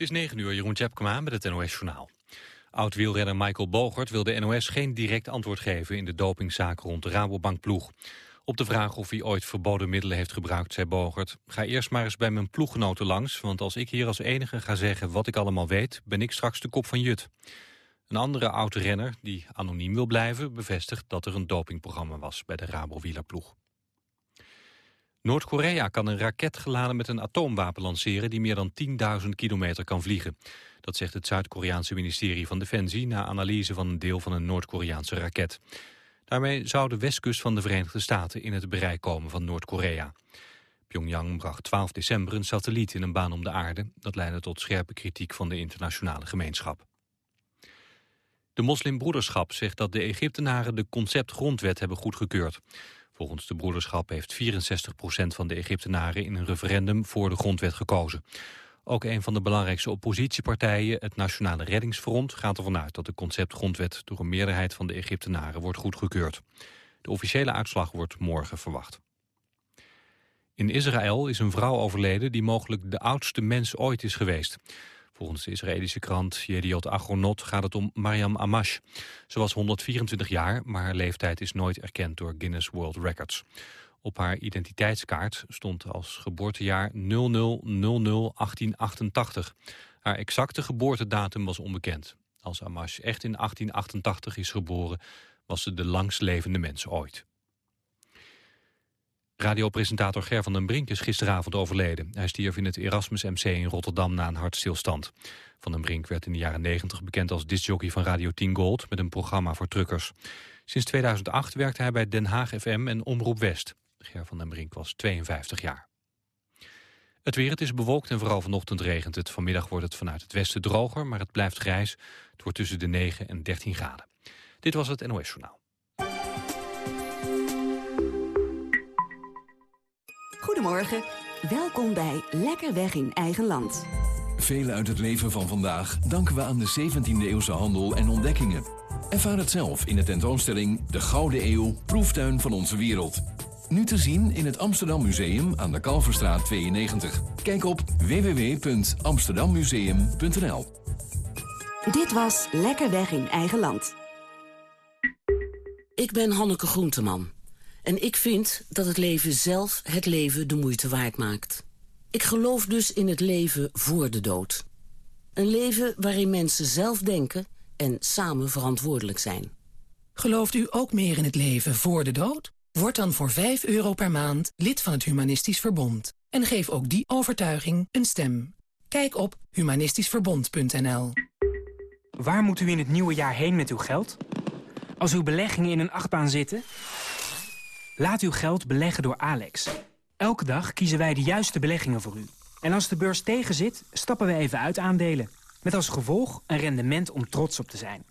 Het is 9 uur, Jeroen Tjepkema met het NOS-journaal. Oud-wielrenner Michael Bogert wil de NOS geen direct antwoord geven... in de dopingzaak rond de Rabobank-ploeg. Op de vraag of hij ooit verboden middelen heeft gebruikt, zei Bogert... ga eerst maar eens bij mijn ploeggenoten langs... want als ik hier als enige ga zeggen wat ik allemaal weet... ben ik straks de kop van Jut. Een andere oud-renner, die anoniem wil blijven... bevestigt dat er een dopingprogramma was bij de Rabo-wielerploeg. Noord-Korea kan een raket geladen met een atoomwapen lanceren... die meer dan 10.000 kilometer kan vliegen. Dat zegt het Zuid-Koreaanse ministerie van Defensie... na analyse van een deel van een Noord-Koreaanse raket. Daarmee zou de westkust van de Verenigde Staten... in het bereik komen van Noord-Korea. Pyongyang bracht 12 december een satelliet in een baan om de aarde. Dat leidde tot scherpe kritiek van de internationale gemeenschap. De moslimbroederschap zegt dat de Egyptenaren de concept-grondwet hebben goedgekeurd. Volgens de broederschap heeft 64% van de Egyptenaren in een referendum voor de grondwet gekozen. Ook een van de belangrijkste oppositiepartijen, het Nationale Reddingsfront, gaat ervan uit dat de conceptgrondwet door een meerderheid van de Egyptenaren wordt goedgekeurd. De officiële uitslag wordt morgen verwacht. In Israël is een vrouw overleden die mogelijk de oudste mens ooit is geweest. Volgens de Israëlische krant Jediot Agonot gaat het om Mariam Amash. Ze was 124 jaar, maar haar leeftijd is nooit erkend door Guinness World Records. Op haar identiteitskaart stond als geboortejaar 00001888. Haar exacte geboortedatum was onbekend. Als Amash echt in 1888 is geboren, was ze de langstlevende mens ooit. Radiopresentator Ger van den Brink is gisteravond overleden. Hij stierf in het Erasmus MC in Rotterdam na een hartstilstand. Van den Brink werd in de jaren 90 bekend als discjockey van Radio 10 Gold... met een programma voor truckers. Sinds 2008 werkte hij bij Den Haag FM en Omroep West. Ger van den Brink was 52 jaar. Het weer, het is bewolkt en vooral vanochtend regent het. Vanmiddag wordt het vanuit het westen droger, maar het blijft grijs. Het wordt tussen de 9 en 13 graden. Dit was het NOS Journaal. Goedemorgen, welkom bij Lekker Weg in Eigen Land. Velen uit het leven van vandaag danken we aan de 17e-eeuwse handel en ontdekkingen. Ervaar het zelf in de tentoonstelling De Gouden Eeuw, proeftuin van onze wereld. Nu te zien in het Amsterdam Museum aan de Kalverstraat 92. Kijk op www.amsterdammuseum.nl Dit was Lekker Weg in Eigen Land. Ik ben Hanneke Groenteman. En ik vind dat het leven zelf het leven de moeite waard maakt. Ik geloof dus in het leven voor de dood. Een leven waarin mensen zelf denken en samen verantwoordelijk zijn. Gelooft u ook meer in het leven voor de dood? Word dan voor 5 euro per maand lid van het Humanistisch Verbond. En geef ook die overtuiging een stem. Kijk op humanistischverbond.nl Waar moet u in het nieuwe jaar heen met uw geld? Als uw beleggingen in een achtbaan zitten? Laat uw geld beleggen door Alex. Elke dag kiezen wij de juiste beleggingen voor u. En als de beurs tegenzit, stappen we even uit aandelen. Met als gevolg een rendement om trots op te zijn.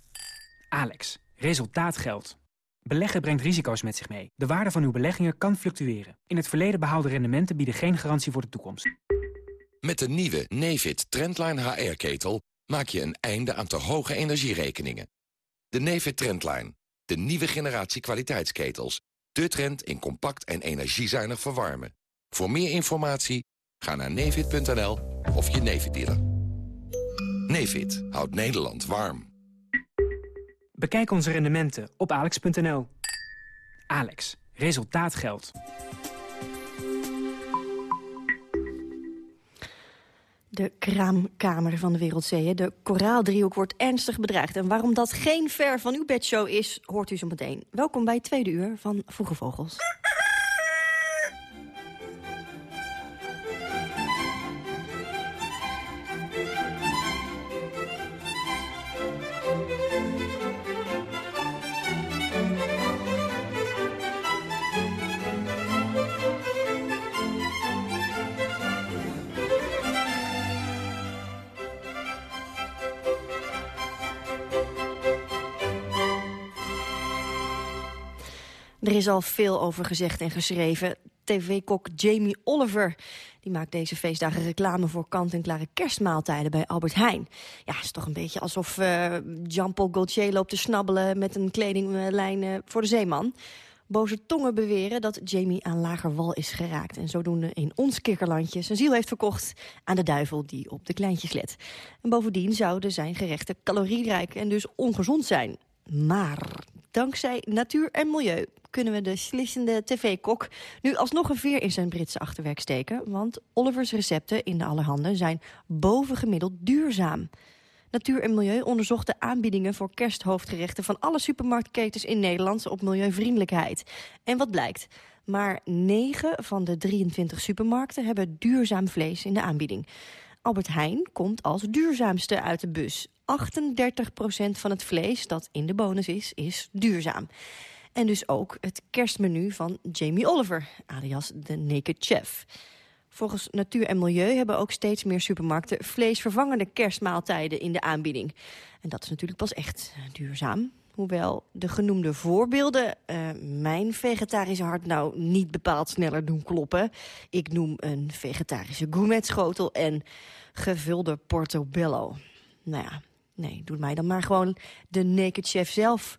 Alex, resultaat geldt. Beleggen brengt risico's met zich mee. De waarde van uw beleggingen kan fluctueren. In het verleden behaalde rendementen bieden geen garantie voor de toekomst. Met de nieuwe Nefit Trendline HR-ketel maak je een einde aan te hoge energierekeningen. De Nefit Trendline, de nieuwe generatie kwaliteitsketels. De trend in compact en energiezuinig verwarmen. Voor meer informatie ga naar nefit.nl of je Nefit dealer. Nefit houdt Nederland warm. Bekijk onze rendementen op alex.nl. Alex, resultaat geldt. De kraamkamer van de Wereldzeeën, de koraaldriehoek, wordt ernstig bedreigd. En waarom dat geen ver van uw bedshow is, hoort u zo meteen. Welkom bij tweede uur van Vroege Vogels. Er is al veel over gezegd en geschreven. TV-kok Jamie Oliver die maakt deze feestdagen reclame voor kant-en-klare kerstmaaltijden bij Albert Heijn. Ja, is toch een beetje alsof uh, Jean-Paul Gaultier loopt te snabbelen met een kledinglijn uh, voor de zeeman. Boze tongen beweren dat Jamie aan lager wal is geraakt... en zodoende in ons kikkerlandje zijn ziel heeft verkocht... aan de duivel die op de kleintjes let. En bovendien zouden zijn gerechten calorierijk en dus ongezond zijn. Maar dankzij natuur en milieu kunnen we de slissende tv-kok nu alsnog een veer in zijn Britse achterwerk steken. Want Olivers recepten in de allerhande zijn bovengemiddeld duurzaam. Natuur en Milieu onderzocht de aanbiedingen voor kersthoofdgerechten... van alle supermarktketens in Nederland op milieuvriendelijkheid. En wat blijkt? Maar 9 van de 23 supermarkten hebben duurzaam vlees in de aanbieding. Albert Heijn komt als duurzaamste uit de bus. 38% van het vlees dat in de bonus is, is duurzaam. En dus ook het kerstmenu van Jamie Oliver, alias de Naked Chef. Volgens Natuur en Milieu hebben ook steeds meer supermarkten... vleesvervangende kerstmaaltijden in de aanbieding. En dat is natuurlijk pas echt duurzaam. Hoewel de genoemde voorbeelden uh, mijn vegetarische hart nou niet bepaald sneller doen kloppen. Ik noem een vegetarische gourmetschotel en gevulde portobello. Nou ja, nee, doe mij dan maar gewoon de naked chef zelf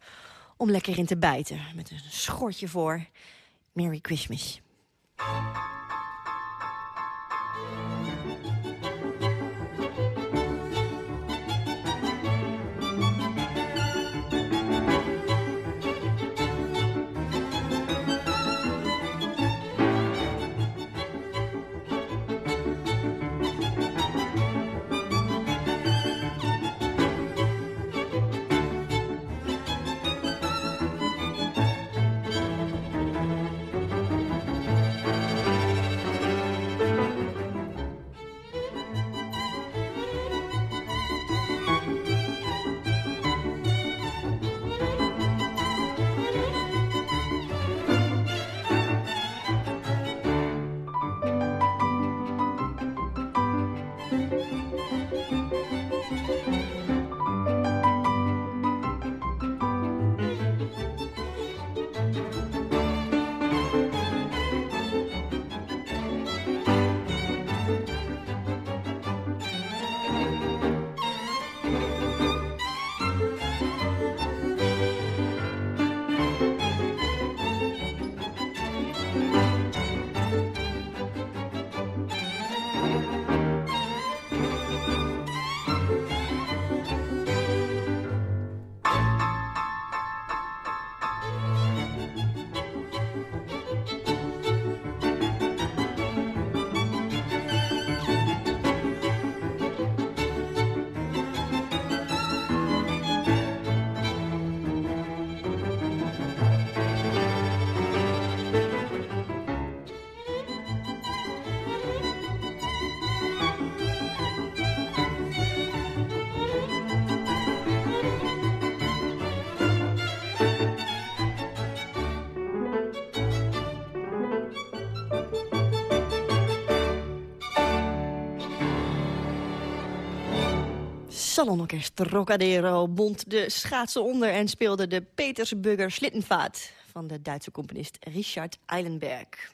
om lekker in te bijten. Met een schortje voor. Merry Christmas. Salonorkest Trocadero bond de schaatsen onder... en speelde de Petersburger Slittenvaart van de Duitse componist Richard Eilenberg.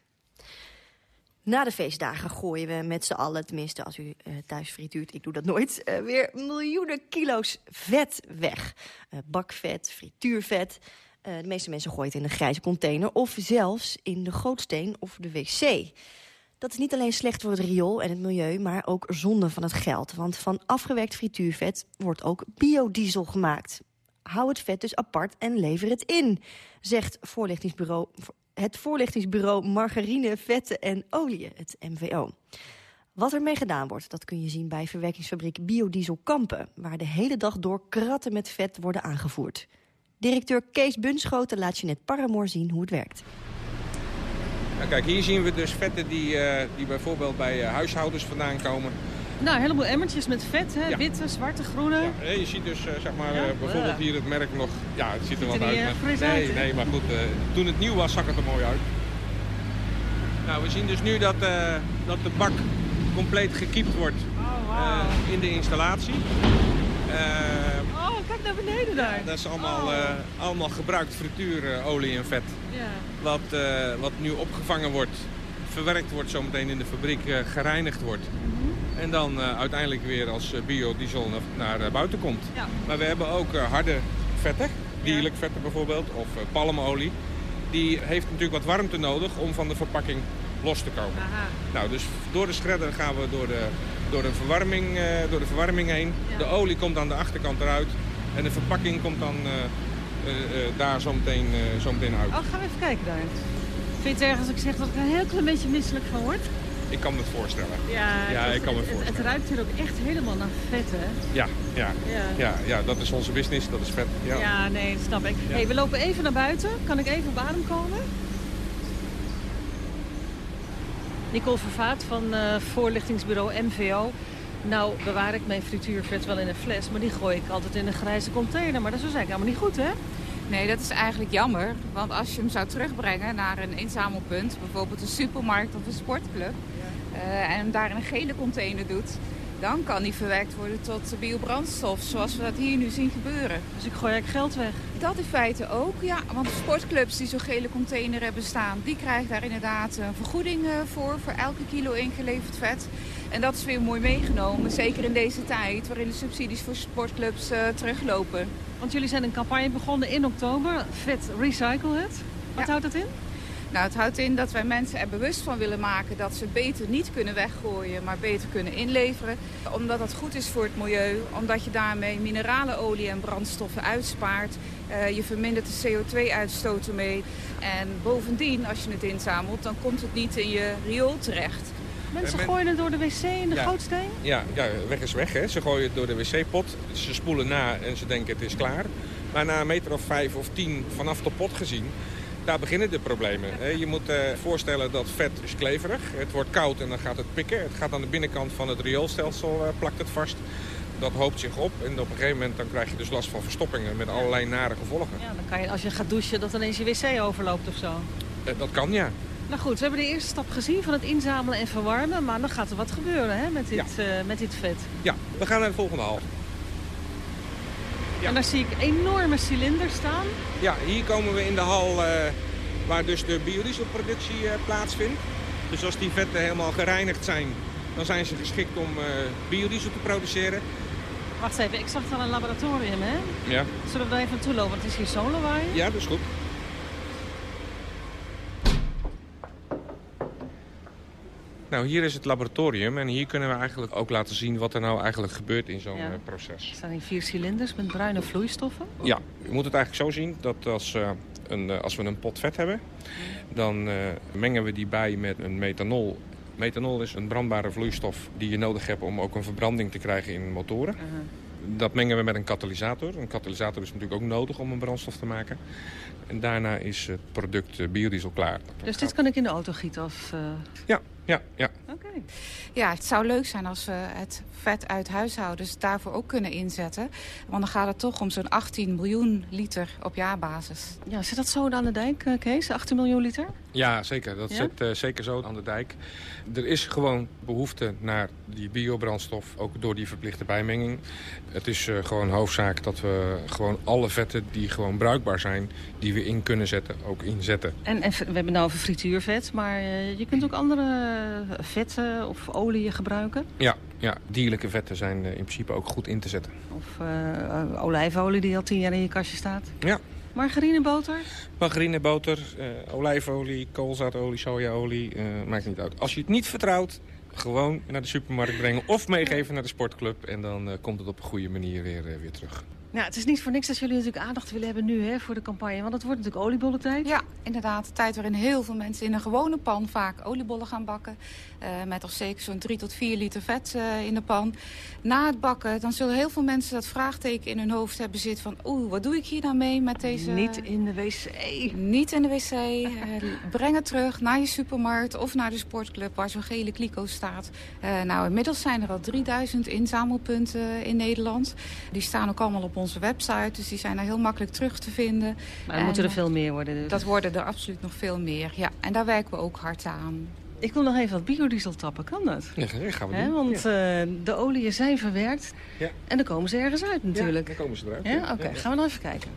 Na de feestdagen gooien we met z'n allen, tenminste als u uh, thuis frituurt, ik doe dat nooit, uh, weer miljoenen kilo's vet weg. Uh, bakvet, frituurvet. de meeste mensen gooien het in een grijze container of zelfs in de gootsteen of de wc. Dat is niet alleen slecht voor het riool en het milieu, maar ook zonde van het geld. Want van afgewerkt frituurvet wordt ook biodiesel gemaakt. Hou het vet dus apart en lever het in, zegt voorlichtingsbureau, het voorlichtingsbureau Margarine, Vetten en Olie, het MVO. Wat ermee gedaan wordt, dat kun je zien bij verwerkingsfabriek Biodiesel Kampen... waar de hele dag door kratten met vet worden aangevoerd. Directeur Kees Bunschoten laat je net Paramoor zien hoe het werkt. Nou, kijk, hier zien we dus vetten die, uh, die bijvoorbeeld bij uh, huishoudens vandaan komen. Nou, een heleboel emmertjes met vet, hè? Ja. witte, zwarte, groene. Ja, je ziet dus uh, zeg maar, ja. bijvoorbeeld hier het merk nog... Ja, het ziet er wat uit. Nee, uit, nee, maar goed, toen het nieuw was zag het er mooi uit. Nou, we zien dus nu dat, dat de bak compleet gekiept wordt oh, wow. in de installatie. Kijk naar beneden daar. dat is allemaal, oh. allemaal gebruikt frituurolie en vet. Ja. Wat, uh, wat nu opgevangen wordt, verwerkt wordt, zometeen in de fabriek uh, gereinigd wordt. Mm -hmm. En dan uiteindelijk weer als biodiesel naar, naar buiten komt. Ja. Maar we hebben ook harde vetten, dierlijk vetten bijvoorbeeld, of palmolie. die heeft natuurlijk wat warmte nodig om van de verpakking los te komen. Nou, dus door de shredder gaan we door de, door de, verwarming, door de verwarming heen. De olie komt aan de achterkant eruit. En de verpakking komt dan uh, uh, daar zo meteen, zo meteen uit. Oh, gaan we even kijken daar. Vind je het erg als ik zeg dat ik er een heel klein beetje misselijk van word? Ik kan me het voorstellen. Ja, ja ik kan me het, voorstellen. Het, ruikt hier ook echt helemaal naar vet, hè? Ja, ja, ja. ja, ja dat is onze business, dat is vet. Ja, ja nee, dat snap ik. Hey, we lopen even naar buiten. Kan ik even op adem komen? Nicole Vervaat van uh, voorlichtingsbureau MVO. Nou bewaar ik mijn frituurvet wel in een fles, maar die gooi ik altijd in een grijze container. Maar dat is dus eigenlijk helemaal niet goed, hè? Nee, dat is eigenlijk jammer. Want als je hem zou terugbrengen naar een inzamelpunt, bijvoorbeeld een supermarkt of een sportclub, uh, en hem daar in een gele container doet, dan kan die verwerkt worden tot biobrandstof, zoals we dat hier nu zien gebeuren. Dus ik gooi eigenlijk geld weg? Dat in feite ook, ja. Want de sportclubs die zo'n gele container hebben staan, die krijgen daar inderdaad een vergoeding eh, voor, voor elke kilo ingeleverd vet. En dat is weer mooi meegenomen, zeker in deze tijd waarin de subsidies voor sportclubs uh, teruglopen. Want jullie zijn een campagne begonnen in oktober, Vet Recycle Het. Wat ja. houdt dat in? Nou, het houdt in dat wij mensen er bewust van willen maken dat ze beter niet kunnen weggooien, maar beter kunnen inleveren. Omdat dat goed is voor het milieu, omdat je daarmee mineralenolie en brandstoffen uitspaart. Uh, je vermindert de CO2-uitstoot ermee. En bovendien, als je het inzamelt, dan komt het niet in je riool terecht. Mensen gooien het door de wc in de ja. gootsteen? Ja, ja, weg is weg. Hè. Ze gooien het door de wc-pot. Ze spoelen na en ze denken het is klaar. Maar na een meter of vijf of tien vanaf de pot gezien daar beginnen de problemen. Je moet uh, voorstellen dat vet is kleverig. Het wordt koud en dan gaat het pikken. Het gaat aan de binnenkant van het rioolstelsel, uh, plakt het vast. Dat hoopt zich op en op een gegeven moment dan krijg je dus last van verstoppingen met allerlei nare gevolgen. Ja, dan kan je als je gaat douchen dat ineens je wc overloopt of zo. Uh, dat kan, ja. Nou goed, we hebben de eerste stap gezien van het inzamelen en verwarmen. Maar dan gaat er wat gebeuren hè, met, dit, ja. met dit vet. Ja, we gaan naar de volgende hal. Ja. En daar zie ik enorme cilinders staan. Ja, hier komen we in de hal uh, waar dus de biodieselproductie uh, plaatsvindt. Dus als die vetten helemaal gereinigd zijn, dan zijn ze geschikt om biodiesel te produceren. Wacht even, ik zag het al een laboratorium, hè? Ja. Zullen we daar even naartoe lopen, want het is hier zo'n lawaai. Ja, dat is goed. Nou, hier is het laboratorium en hier kunnen we eigenlijk ook laten zien wat er nou eigenlijk gebeurt in zo'n ja. uh, proces. Er staan hier vier cilinders met bruine vloeistoffen. Ja, je moet het eigenlijk zo zien dat als, uh, een, uh, als we een pot vet hebben, dan mengen we die bij met een methanol. Methanol is een brandbare vloeistof die je nodig hebt om ook een verbranding te krijgen in motoren. -huh. Dat mengen we met een katalysator. Een katalysator is natuurlijk ook nodig om een brandstof te maken. En daarna is het product biodiesel klaar. Dus dit kan ik in de auto gieten? Of, Ja, ja, ja. Oké. Okay. Ja, het zou leuk zijn als we het vet uit huishoudens daarvoor ook kunnen inzetten. Want dan gaat het toch om zo'n 18 miljoen liter op jaarbasis. Ja, zit dat zo aan de dijk, Kees? 18 miljoen liter? Ja, zeker. Dat ja? zit uh, zeker zo aan de dijk. Er is gewoon behoefte naar die biobrandstof, ook door die verplichte bijmenging. Het is uh, gewoon hoofdzaak dat we gewoon alle vetten die gewoon bruikbaar zijn... die we in kunnen zetten, ook inzetten. En, en we hebben nou over frituurvet, maar uh, je kunt ook andere vetten of oliën gebruiken? Ja, ja, dierlijke vetten zijn in principe ook goed in te zetten. Of uh, olijfolie die al tien jaar in je kastje staat? Ja. Margarineboter? Margarineboter, uh, olijfolie, koolzaadolie, sojaolie, uh, maakt niet uit. Als je het niet vertrouwt, gewoon naar de supermarkt brengen of meegeven naar de sportclub. En dan komt het op een goede manier weer, weer terug. Nou, het is niet voor niks dat jullie natuurlijk aandacht willen hebben nu hè, voor de campagne. Want het wordt natuurlijk oliebollentijd. Ja, inderdaad. Tijd waarin heel veel mensen in een gewone pan vaak oliebollen gaan bakken. Uh, met al zeker zo'n 3 tot 4 liter vet uh, in de pan. Na het bakken, dan zullen heel veel mensen dat vraagteken in hun hoofd hebben zitten van... oeh, wat doe ik hier nou mee met deze... Niet in de wc. Niet in de wc. uh, breng het terug naar je supermarkt of naar de sportclub waar zo'n gele kliko staat. Nou, inmiddels zijn er al 3000 inzamelpunten in Nederland. Die staan ook allemaal op onze website, dus die zijn daar heel makkelijk terug te vinden. Maar er moeten er veel meer worden dus. Dat worden er absoluut nog veel meer, ja. En daar werken we ook hard aan. Ik wil nog even wat biodiesel tappen, kan dat? Ja, gaan we He, doen. Want ja. uh, de oliën zijn verwerkt ja. en dan komen ze ergens uit natuurlijk. Ja, dan komen ze eruit. Ja? Oké, okay. gaan we nog even kijken.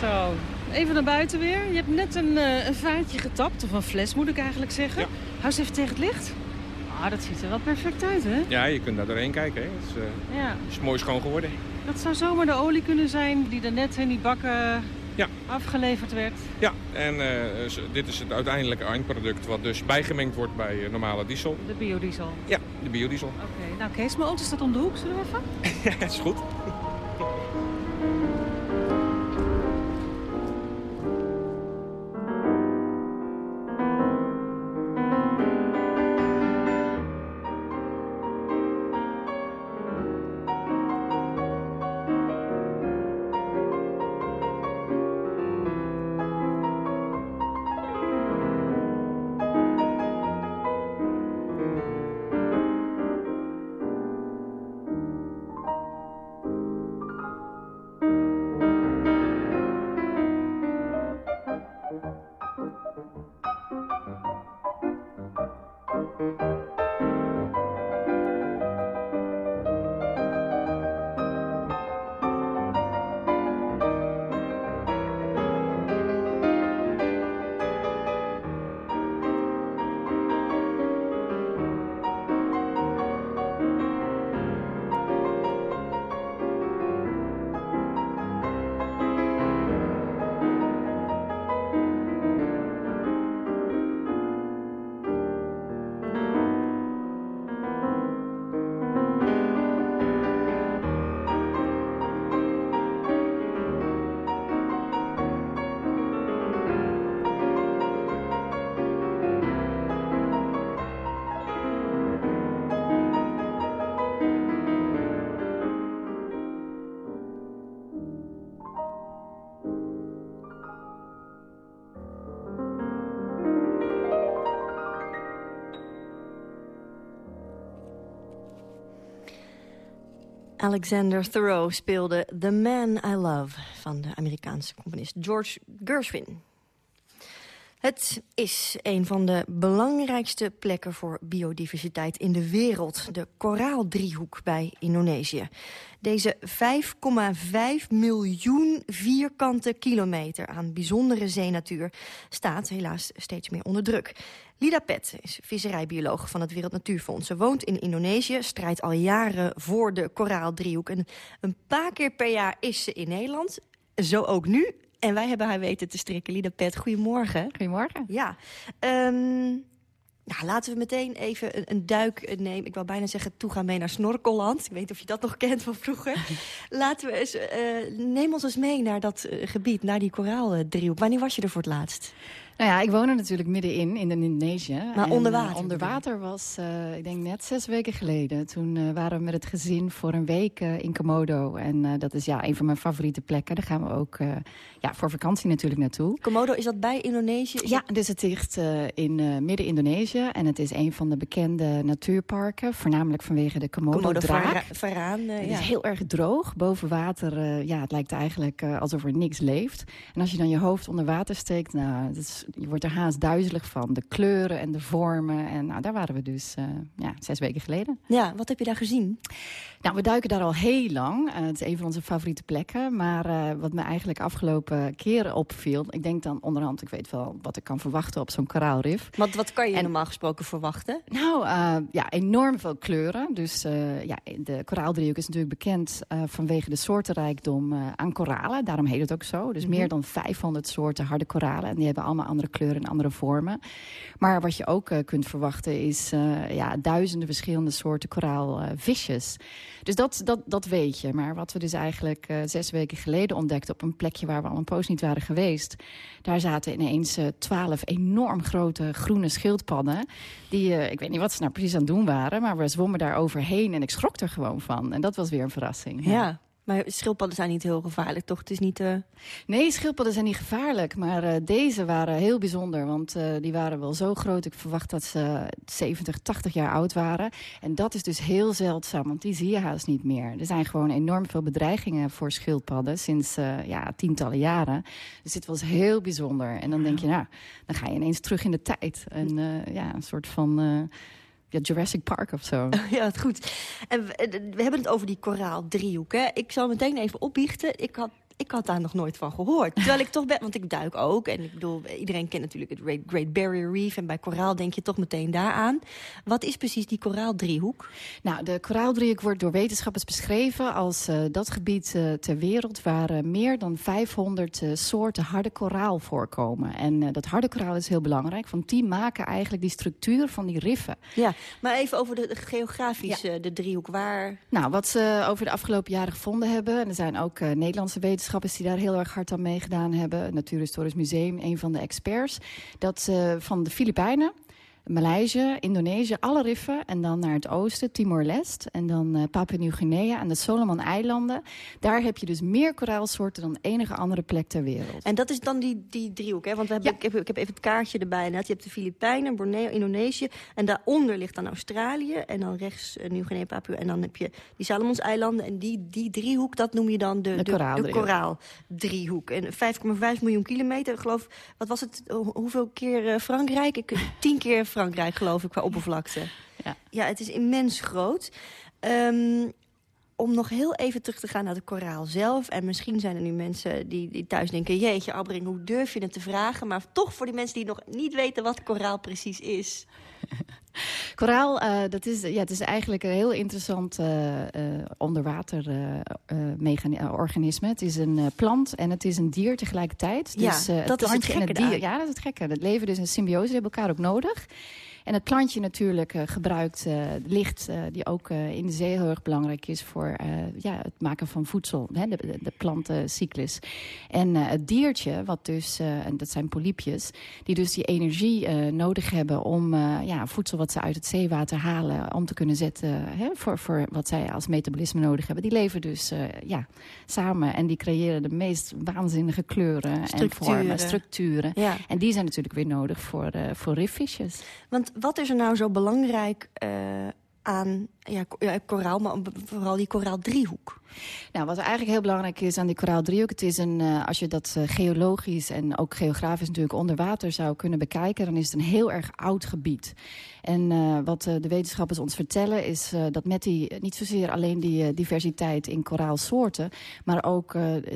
Zo, even naar buiten weer. Je hebt net een, uh, een vaatje getapt, of een fles moet ik eigenlijk zeggen. Ja. Hou eens even tegen het licht. Ah, dat ziet er wel perfect uit, hè? Ja, je kunt daar doorheen kijken. Hè. Het is, uh, ja. is mooi schoon geworden. Dat zou zomaar de olie kunnen zijn die er net in die bakken ja. afgeleverd werd. Ja, en uh, dit is het uiteindelijke eindproduct wat dus bijgemengd wordt bij uh, normale diesel. De biodiesel? Ja, de biodiesel. Oké, okay. nou Kees, mijn auto staat om de hoek. Zullen we even? ja, is goed. Alexander Thoreau speelde The Man I Love van de Amerikaanse componist George Gershwin. Het is een van de belangrijkste plekken voor biodiversiteit in de wereld. De koraaldriehoek bij Indonesië. Deze 5,5 miljoen vierkante kilometer aan bijzondere zeenatuur... staat helaas steeds meer onder druk. Lida Pet is visserijbioloog van het Wereld Natuurfonds. Ze woont in Indonesië, strijdt al jaren voor de koraaldriehoek. En een paar keer per jaar is ze in Nederland. Zo ook nu. En wij hebben haar weten te strikken. Lida Pet, goedemorgen. Goedemorgen. Ja. Um, nou, laten we meteen even een, een, duik nemen. Ik wil bijna zeggen, toe gaan mee naar Snorkelland. Ik weet niet of je dat nog kent van vroeger. laten we eens, uh, neem ons eens mee naar dat uh, gebied, naar die koraaldriehoek. Wanneer was je er voor het laatst? Nou ja, ik woon er natuurlijk middenin, in Indonesië. Maar onder water? Uh, onder water was, uh, ik denk net zes weken geleden. Toen uh, waren we met het gezin voor een week in Komodo. En dat is ja, een van mijn favoriete plekken. Daar gaan we ook ja, voor vakantie natuurlijk naartoe. Komodo, is dat bij Indonesië? Is ja, dat... dus het ligt in midden-Indonesië. En het is een van de bekende natuurparken. Voornamelijk vanwege de Komodo-draak. Komodo ja. Het is heel erg droog. Boven water, ja, het lijkt eigenlijk alsof er niks leeft. En als je dan je hoofd onder water steekt, nou, dat is je wordt er haast duizelig van. De kleuren en de vormen. En nou, daar waren we dus uh, ja, zes weken geleden. Ja, wat heb je daar gezien? Nou, we duiken daar al heel lang. Uh, het is een van onze favoriete plekken. Maar uh, wat me eigenlijk afgelopen keren opviel... ik denk dan onderhand, ik weet wel wat ik kan verwachten op zo'n koraalrif. Wat, wat kan je en, normaal gesproken verwachten? Nou, ja, enorm veel kleuren. Dus ja, de koraaldriehoek is natuurlijk bekend vanwege de soortenrijkdom aan koralen. Daarom heet het ook zo. Dus mm -hmm. meer dan 500 soorten harde koralen. En die hebben allemaal andere kleuren en andere vormen. Maar wat je ook kunt verwachten is ja, duizenden verschillende soorten koraalvisjes. Dus dat, dat, dat weet je. Maar wat we dus eigenlijk uh, zes weken geleden ontdekten... op een plekje waar we al een poos niet waren geweest... daar zaten ineens twaalf enorm grote groene schildpadden. Die, ik weet niet wat ze nou precies aan het doen waren... maar we zwommen daar overheen en ik schrok er gewoon van. En dat was weer een verrassing. ja. Maar schildpadden zijn niet heel gevaarlijk, toch? Het is niet... Uh... Nee, schildpadden zijn niet gevaarlijk. Maar uh, deze waren heel bijzonder. Want uh, die waren wel zo groot. Ik verwacht dat ze 70, 80 jaar oud waren. En dat is dus heel zeldzaam. Want die zie je haast niet meer. Er zijn gewoon enorm veel bedreigingen voor schildpadden. Sinds ja, tientallen jaren. Dus dit was heel bijzonder. En dan denk je, nou, dan ga je ineens terug in de tijd. En ja, een soort van Jurassic Park of zo. Ja, goed. En we, we hebben het over die koraaldriehoek. Hè? Ik zal meteen even opbiechten. Ik had ik had daar nog nooit van gehoord. Terwijl ik toch ben, want ik duik ook. En ik bedoel, iedereen kent natuurlijk het Great, Barrier Reef. En bij koraal denk je toch meteen daaraan. Wat is precies die koraaldriehoek? Nou, de koraaldriehoek wordt door wetenschappers beschreven als uh, dat gebied uh, ter wereld waar uh, meer dan 500 soorten harde koraal voorkomen. En dat harde koraal is heel belangrijk, want die maken eigenlijk die structuur van die riffen. Ja, maar even over de, de geografische ja. de driehoek. Waar... Nou, wat ze over de afgelopen jaren gevonden hebben, en er zijn ook Nederlandse wetenschappers die daar heel erg hard aan meegedaan hebben. Het Natuurhistorisch Museum, een van de experts. Dat uh, van de Filipijnen Maleisië, Indonesië, alle riffen. En dan naar het oosten, Timor-Leste. En dan uh, Papua-Nieuw-Guinea en de Solomon-eilanden. Daar heb je dus meer koraalsoorten dan enige andere plek ter wereld. En dat is dan die, die driehoek, hè? Want we hebben, ja. ik, heb, ik heb even het kaartje erbij. Je hebt de Filipijnen, Borneo, Indonesië. En daaronder ligt dan Australië. En dan rechts uh, Nieuw-Guinea, Papua. En dan heb je die Salomons-eilanden. En die, die driehoek, dat noem je dan de, de, de, de koraaldriehoek. En 5,5 miljoen kilometer. Ik geloof, wat was het, hoeveel keer uh, Frankrijk? Ik, tien keer Frankrijk, geloof ik, qua oppervlakte. Ja, ja het is immens groot. Um, om nog heel even terug te gaan naar de koraal zelf. En misschien zijn er nu mensen die, die thuis denken... jeetje, Abbring, hoe durf je het te vragen? Maar toch voor die mensen die nog niet weten wat koraal precies is. Koraal, uh, dat is, ja, het is eigenlijk een heel interessant uh, uh, onderwater organisme. Het is een plant en het is een dier tegelijkertijd. Ja, dus, dat het is het en het dier. Ja, dat is het gekke. Het leven dus in symbiose, hebben elkaar ook nodig. En het plantje natuurlijk uh, gebruikt uh, licht, uh, die ook in de zee heel erg belangrijk is voor ja, het maken van voedsel, hè, de, de, de plantencyclus. En het diertje, wat dus, en dat zijn polypjes, die dus die energie nodig hebben om ja, voedsel wat ze uit het zeewater halen, om te kunnen zetten hè, voor, voor wat zij als metabolisme nodig hebben. Die leven dus ja, samen en die creëren de meest waanzinnige kleuren en vormen, structuren. Ja. En die zijn natuurlijk weer nodig voor, voor rifvisjes. Want wat is er nou zo belangrijk uh, aan ja, koraal, maar vooral die koraaldriehoek? Nou, wat eigenlijk heel belangrijk is aan die koraaldriehoek... het is een, uh, als je dat uh, geologisch en ook geografisch natuurlijk onder water zou kunnen bekijken... dan is het een heel erg oud gebied. En uh, wat de wetenschappers ons vertellen is dat met die... niet zozeer alleen die diversiteit in koraalsoorten... maar ook,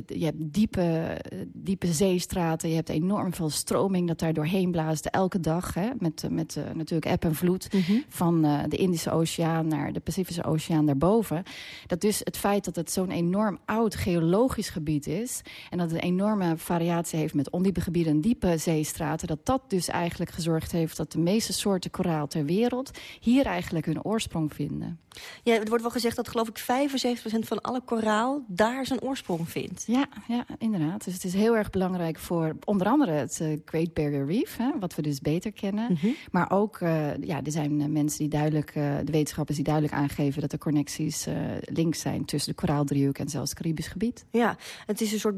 je hebt diepe, diepe zeestraten... je hebt enorm veel stroming dat daar doorheen blaast elke dag... Hè, met, met natuurlijk eb en vloed Mhm. mm -hmm. van de Indische Oceaan naar de Pacifische Oceaan daarboven. Dat dus het feit dat het zo'n enorm oud geologisch gebied is... en dat het een enorme variatie heeft met ondiepe gebieden en diepe zeestraten... dat dat dus eigenlijk gezorgd heeft dat de meeste soorten koraal wereld... hier eigenlijk hun oorsprong vinden. Ja, er wordt wel gezegd dat geloof ik 75% van alle koraal daar zijn oorsprong vindt. Ja, ja, inderdaad. Dus het is heel erg belangrijk voor onder andere het uh, Great Barrier Reef... Hè, wat we dus beter kennen. Mm -hmm. Maar ook, uh, ja, er zijn uh, mensen die duidelijk... de wetenschappers die duidelijk aangeven dat er connecties links zijn... tussen de koraaldriehoek en zelfs het Caribisch gebied. Ja, het is een soort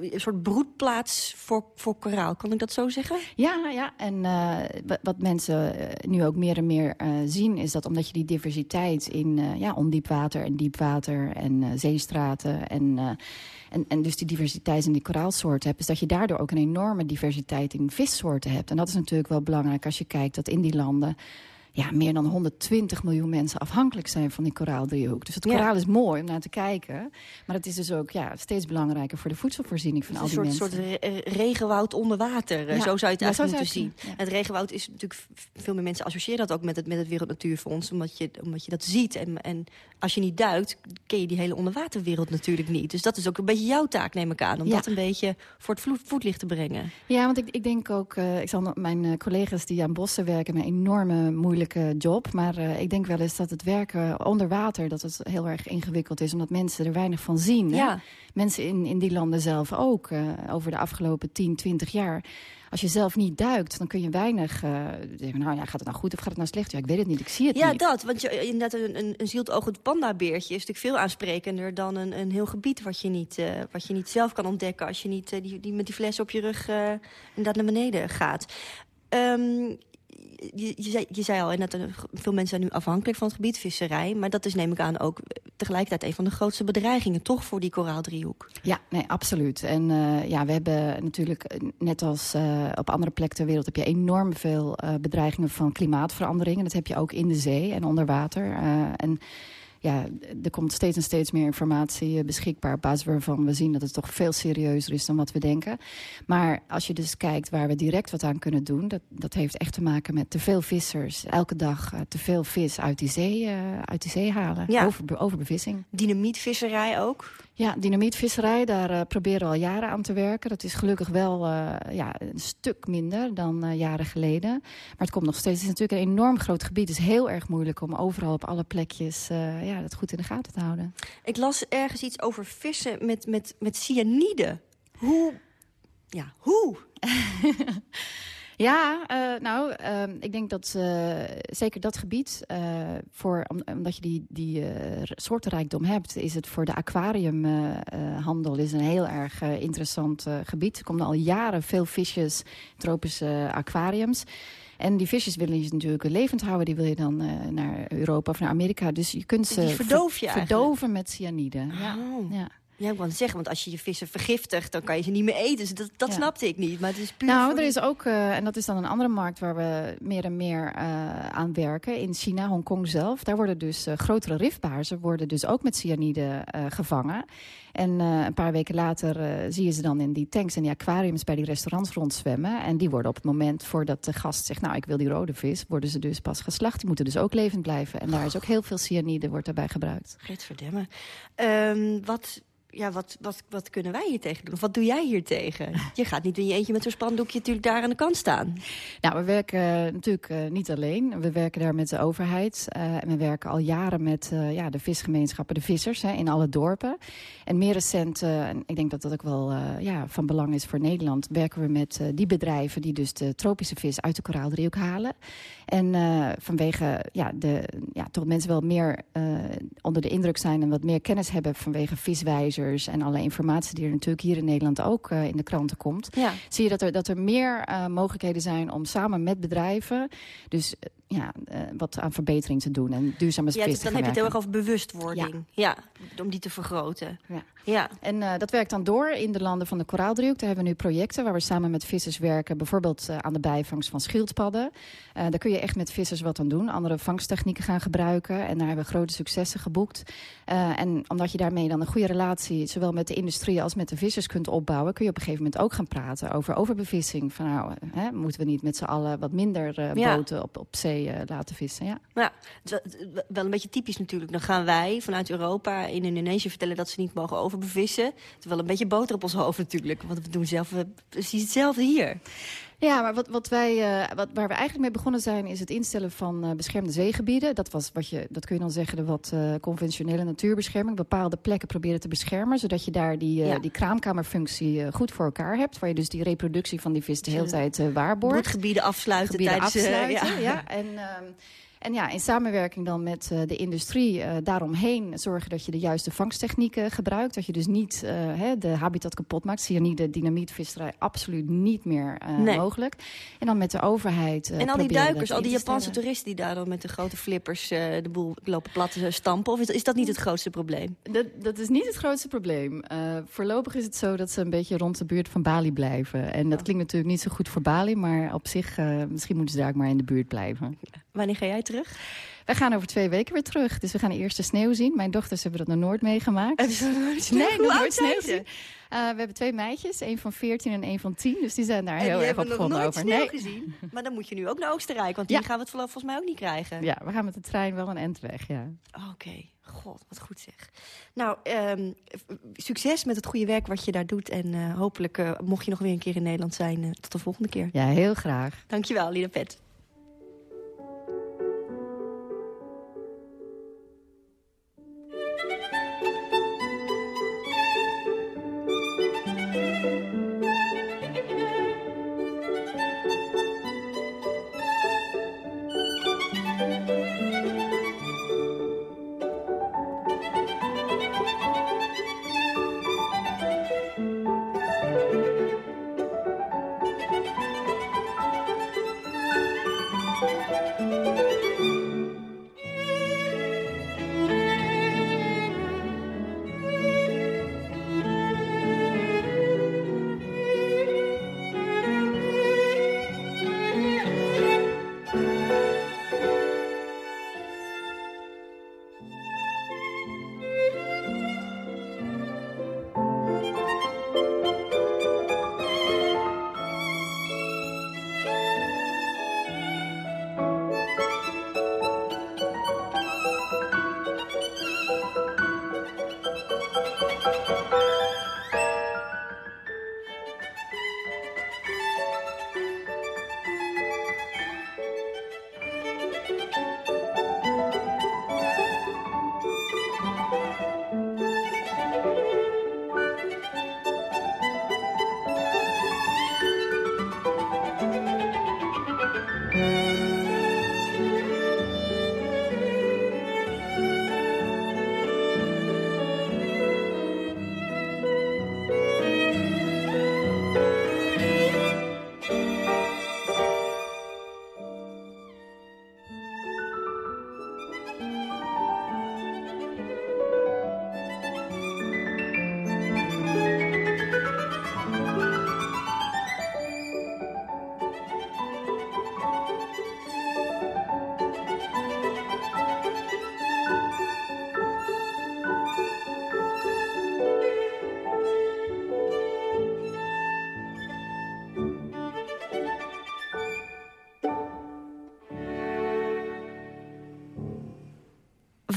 een soort broedplaats voor, voor koraal. Kan ik dat zo zeggen? Ja, ja. en uh, wat mensen nu ook meer en meer uh, zien... is dat omdat je die diversiteit in uh, ja, ondiep water en diep water... en zeestraten en, en, en dus die diversiteit in die koraalsoorten hebt... is dat je daardoor ook een enorme diversiteit in vissoorten hebt. En dat is natuurlijk wel belangrijk als je kijkt dat in die landen ja, meer dan 120 miljoen mensen afhankelijk zijn van die koraaldriehoek. Dus het koraal ja. is mooi om naar te kijken. Maar het is dus ook ja, steeds belangrijker voor de voedselvoorziening van al die soort, mensen. Een soort re regenwoud onder water. Ja. Zo zou je het ja, eigenlijk moeten zien. Het regenwoud is natuurlijk... Veel meer mensen associëren dat ook met het, met het Wereld Natuurfonds. Omdat je, omdat je dat ziet. En, en als je niet duikt, ken je die hele onderwaterwereld natuurlijk niet. Dus dat is ook een beetje jouw taak, neem ik aan. Om dat een beetje voor het voetlicht te brengen. Ja, want ik, ik denk ook... Uh, ik zal mijn collega's die aan bossen werken... met enorme moeilijke job. Maar uh, ik denk wel eens dat het werken onder water... dat het heel erg ingewikkeld is, omdat mensen er weinig van zien. Hè? Ja. Mensen in, in die landen zelf ook. Uh, over de afgelopen 10, 20 jaar. Als je zelf niet duikt, dan kun je weinig uh, nou ja, gaat het nou goed of gaat het nou slecht? Ja, ik weet het niet, ik zie het ja, niet. Ja, dat. Want je, inderdaad, een, een, een zieltoogend pandabeertje... is natuurlijk veel aansprekender dan een, een heel gebied... Wat je, niet, uh, wat je niet zelf kan ontdekken... als je niet uh, die, die met die fles op je rug inderdaad naar beneden gaat. Um, je, zei, al, veel mensen zijn nu afhankelijk van het gebied, visserij. Maar dat is neem ik aan ook tegelijkertijd een van de grootste bedreigingen... toch voor die koraaldriehoek. Ja, nee, absoluut. En uh, ja, we hebben natuurlijk, net als uh, op andere plekken ter wereld... heb je enorm veel bedreigingen van klimaatverandering. En dat heb je ook in de zee en onder water. en ja, er komt steeds en steeds meer informatie beschikbaar... op basis waarvan we zien dat het toch veel serieuzer is dan wat we denken. Maar als je dus kijkt waar we direct wat aan kunnen doen... dat, dat heeft echt te maken met te veel vissers. Elke dag te veel vis uit die zee, uit die zee halen. Ja. Over, overbevissing. Dynamietvisserij ook? Ja, dynamietvisserij, daar uh, proberen we al jaren aan te werken. Dat is gelukkig wel uh, ja, een stuk minder dan uh, jaren geleden. Maar het komt nog steeds. Het is natuurlijk een enorm groot gebied. Het is heel erg moeilijk om overal op alle plekjes ja, dat goed in de gaten te houden. Ik las ergens iets over vissen met, met, met cyanide. Hoe? Ja, hoe? Ja, uh, nou, uh, ik denk dat uh, zeker dat gebied, voor, omdat je die, die soortenrijkdom hebt... is het voor de aquariumhandel is een heel erg interessant gebied. Er komen al jaren veel visjes, tropische aquariums... En die visjes willen je natuurlijk levend houden. Die wil je dan naar Europa of naar Amerika. Dus je kunt ze verdoof je verdoven met cyanide. Oh. Ja. ja. Ja, ik wou zeggen, want als je je vissen vergiftigt... dan kan je ze niet meer eten. Dus dat, dat snapte ik niet. Maar het is puur nou, er is ook, uh, en dat is dan een andere markt... waar we meer en meer uh, aan werken. In China, Hongkong zelf. Daar worden dus uh, grotere rifbaarzen... worden dus ook met cyanide gevangen. En een paar weken later zie je ze dan in die tanks en die aquariums... bij die restaurants rondzwemmen. En die worden op het moment voordat de gast zegt... nou, ik wil die rode vis, worden ze dus pas geslacht. Die moeten dus ook levend blijven. En daar is ook heel veel cyanide wordt daarbij gebruikt. Geet verdemmen. Um, wat ja, wat, wat, wat kunnen wij hier tegen doen? Of wat doe jij hier tegen? Je gaat niet in je eentje met zo'n spandoekje natuurlijk daar aan de kant staan. Nou, we werken uh, natuurlijk uh, niet alleen. We werken daar met de overheid. Uh, en we werken al jaren met ja, de visgemeenschappen, de vissers hè, in alle dorpen. En meer recent, en ik denk dat dat ook wel ja, van belang is voor Nederland... werken we met die bedrijven die dus de tropische vis uit de koraaldriehoek halen. En vanwege ja, de, ja, toch mensen wel meer onder de indruk zijn... en wat meer kennis hebben vanwege viswijzer en alle informatie die er natuurlijk hier in Nederland ook uh, in de kranten komt, ja. zie je dat er, dat er meer uh, mogelijkheden zijn om samen met bedrijven, dus ja, uh, wat aan verbetering te doen en duurzame ja, dus dan heb je het heel erg over bewustwording. Ja. ja om die te vergroten. Ja. ja. En uh, dat werkt dan door in de landen van de koraaldriehoek. Daar hebben we nu projecten waar we samen met vissers werken. Bijvoorbeeld uh, aan de bijvangst van schildpadden. daar kun je echt met vissers wat aan doen. Andere vangsttechnieken gaan gebruiken. En daar hebben we grote successen geboekt. en omdat je daarmee dan een goede relatie... zowel met de industrie als met de vissers kunt opbouwen... kun je op een gegeven moment ook gaan praten over overbevissing. Van nou, hè, moeten we niet met z'n allen wat minder boten op, op zee uh, laten vissen. Ja. ja, wel een beetje typisch natuurlijk. Dan gaan wij vanuit Europa in Indonesië vertellen dat ze niet mogen overbevissen. Het is wel een beetje boter op ons hoofd natuurlijk. Want we doen zelf precies hetzelfde hier. Ja, maar wat, wat wij, uh, wat, waar we eigenlijk mee begonnen zijn... is het instellen van uh, beschermde zeegebieden. Dat, was wat je, dat kun je dan zeggen de wat uh, conventionele natuurbescherming. Bepaalde plekken proberen te beschermen... zodat je daar die, ja. die kraamkamerfunctie goed voor elkaar hebt. Waar je dus die reproductie van die vis de hele tijd waarborgt. gebieden afsluiten gebieden tijdens... Afsluiten, ja. ja. En... En ja, in samenwerking dan met uh, de industrie uh, daaromheen zorgen dat je de juiste vangsttechnieken gebruikt. Dat je dus niet uh, hè, de habitat kapot maakt. Cyanide, dynamietvisserij absoluut niet meer nee. mogelijk. En dan met de overheid En al die duikers, al die Japanse toeristen die daar dan met de grote flippers de boel lopen plat stampen. Of is, is, dat niet het grootste probleem? Dat, dat is niet het grootste probleem. voorlopig is het zo dat ze een beetje rond de buurt van Bali blijven. En dat klinkt natuurlijk niet zo goed voor Bali. Maar op zich, misschien moeten ze daar ook maar in de buurt blijven. Wanneer ga jij terug? Wij gaan over twee weken weer terug. Dus we gaan de eerste sneeuw zien. Mijn dochters hebben dat nog nooit meegemaakt. Hebben ze nog nooit sneeuw? Nee, nog nooit sneeuw zien. Uh, we hebben twee meisjes, een van 14 en een van 10. Dus die zijn daar en heel erg op over. nooit sneeuw gezien. Maar dan moet je nu ook naar Oostenrijk, want die gaan we het volgens mij ook niet krijgen. Ja, we gaan met de trein wel een end weg, ja. Oké, okay. god, wat goed zeg. Nou, um, succes met het goede werk wat je daar doet. En uh, hopelijk, uh, mocht je nog weer een keer in Nederland zijn, tot de volgende keer. Ja, heel graag. Dankjewel, Lina Pet.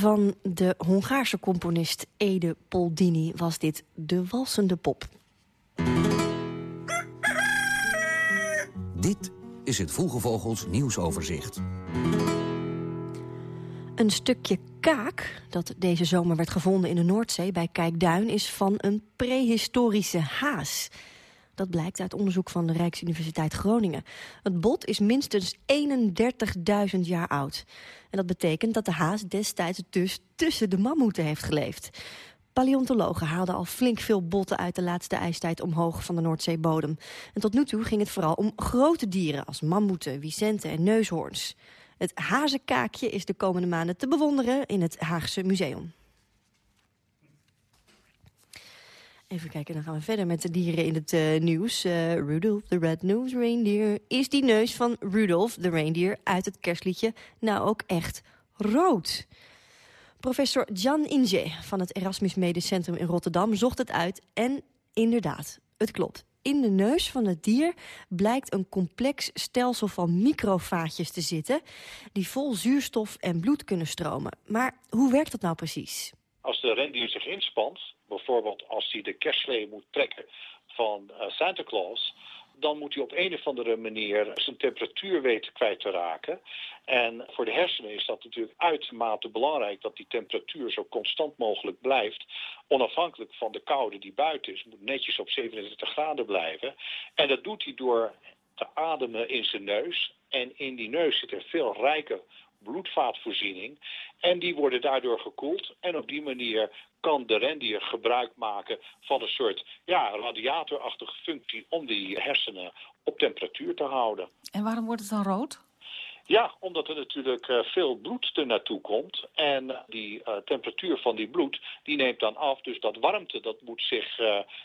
Van de Hongaarse componist Ede Poldini was dit De Walsende Pop. Dit is het Vroege Vogels nieuwsoverzicht. Een stukje kaak dat deze zomer werd gevonden in de Noordzee bij Kijkduin... is van een prehistorische haas. Dat blijkt uit onderzoek van de Rijksuniversiteit Groningen. Het bot is minstens 31.000 jaar oud. En dat betekent dat de haas destijds dus tussen de mammoeten heeft geleefd. Paleontologen haalden al flink veel botten uit de laatste ijstijd omhoog van de Noordzeebodem. En tot nu toe ging het vooral om grote dieren als mammoeten, wicenten en neushoorns. Het hazenkaakje is de komende maanden te bewonderen in het Haagse Museum. Even kijken, dan gaan we verder met de dieren in het uh, nieuws. Uh, Rudolph the Red-Nosed Reindeer. Is die neus van Rudolph the Reindeer uit het kerstliedje nou ook echt rood? Professor Jan Inge van het Erasmus Medisch Centrum in Rotterdam zocht het uit. En inderdaad, het klopt. In de neus van het dier blijkt een complex stelsel van microvaatjes te zitten... die vol zuurstof en bloed kunnen stromen. Maar hoe werkt dat nou precies? Als de rendier zich inspant, bijvoorbeeld als hij de kerstslee moet trekken van uh, Santa Claus dan moet hij op een of andere manier zijn temperatuur weten kwijt te raken. En voor de hersenen is dat natuurlijk uitermate belangrijk dat die temperatuur zo constant mogelijk blijft. Onafhankelijk van de koude die buiten is, moet netjes op 37 graden blijven. En dat doet hij door te ademen in zijn neus. En in die neus zit er veel rijke bloedvaatvoorziening. En die worden daardoor gekoeld. En op die manier kan de rendier gebruik maken van een soort ja, radiatorachtige functie om die hersenen op temperatuur te houden. En waarom wordt het dan rood? Ja, omdat er natuurlijk uh, veel bloed er naartoe komt. En uh, die uh, temperatuur van die bloed, die neemt dan af. Dus dat warmte, dat moet zich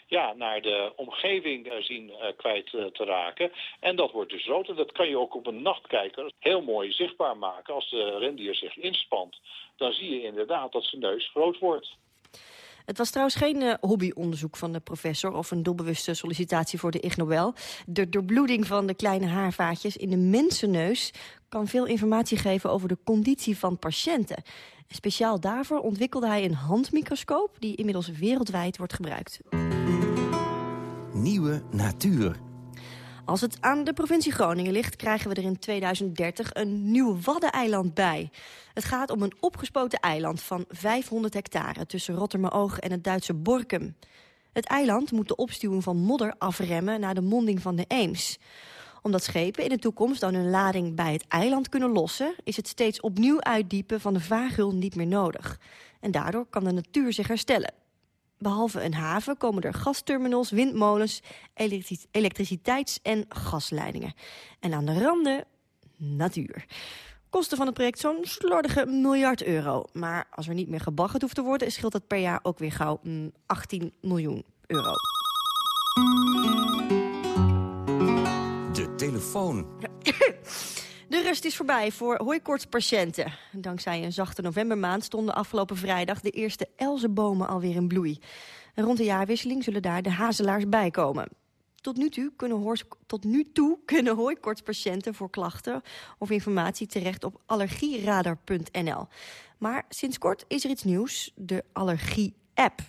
ja, naar de omgeving zien kwijt te raken. En dat wordt dus rood. En dat kan je ook op een nachtkijker heel mooi zichtbaar maken. Als de rendier zich inspant, dan zie je inderdaad dat zijn neus rood wordt. Het was trouwens geen hobbyonderzoek van de professor... of een doelbewuste sollicitatie voor de Ig Nobel. De doorbloeding van de kleine haarvaatjes in de mensenneus... kan veel informatie geven over de conditie van patiënten. Speciaal daarvoor ontwikkelde hij een handmicroscoop... die inmiddels wereldwijd wordt gebruikt. Nieuwe natuur. Als het aan de provincie Groningen ligt, krijgen we er in 2030 een nieuw Waddeneiland bij. Het gaat om een opgespoten eiland van 500 hectare tussen Rottermeroog en het Duitse Borkum. Het eiland moet de opstuwing van modder afremmen naar de monding van de Eems. Omdat schepen in de toekomst dan hun lading bij het eiland kunnen lossen... is het steeds opnieuw uitdiepen van de vaargul niet meer nodig. En daardoor kan de natuur zich herstellen. Behalve een haven komen er gasterminals, windmolens, elektriciteits- en gasleidingen. En aan de randen natuur. Kosten van het project zo'n slordige miljard euro. Maar als er niet meer gebaggerd hoeft te worden... scheelt dat per jaar ook weer gauw 18 mm, miljoen euro. Telefoon. De rust is voorbij voor hooikoortspatiënten. Dankzij een zachte novembermaand stonden afgelopen vrijdag... de eerste elzenbomen alweer in bloei. En rond de jaarwisseling zullen daar de hazelaars bij komen. Tot nu toe kunnen, tot nu toe kunnen hooikoortspatiënten voor klachten of informatie terecht op allergieradar.nl. Maar sinds kort is er iets nieuws, de allergie-app.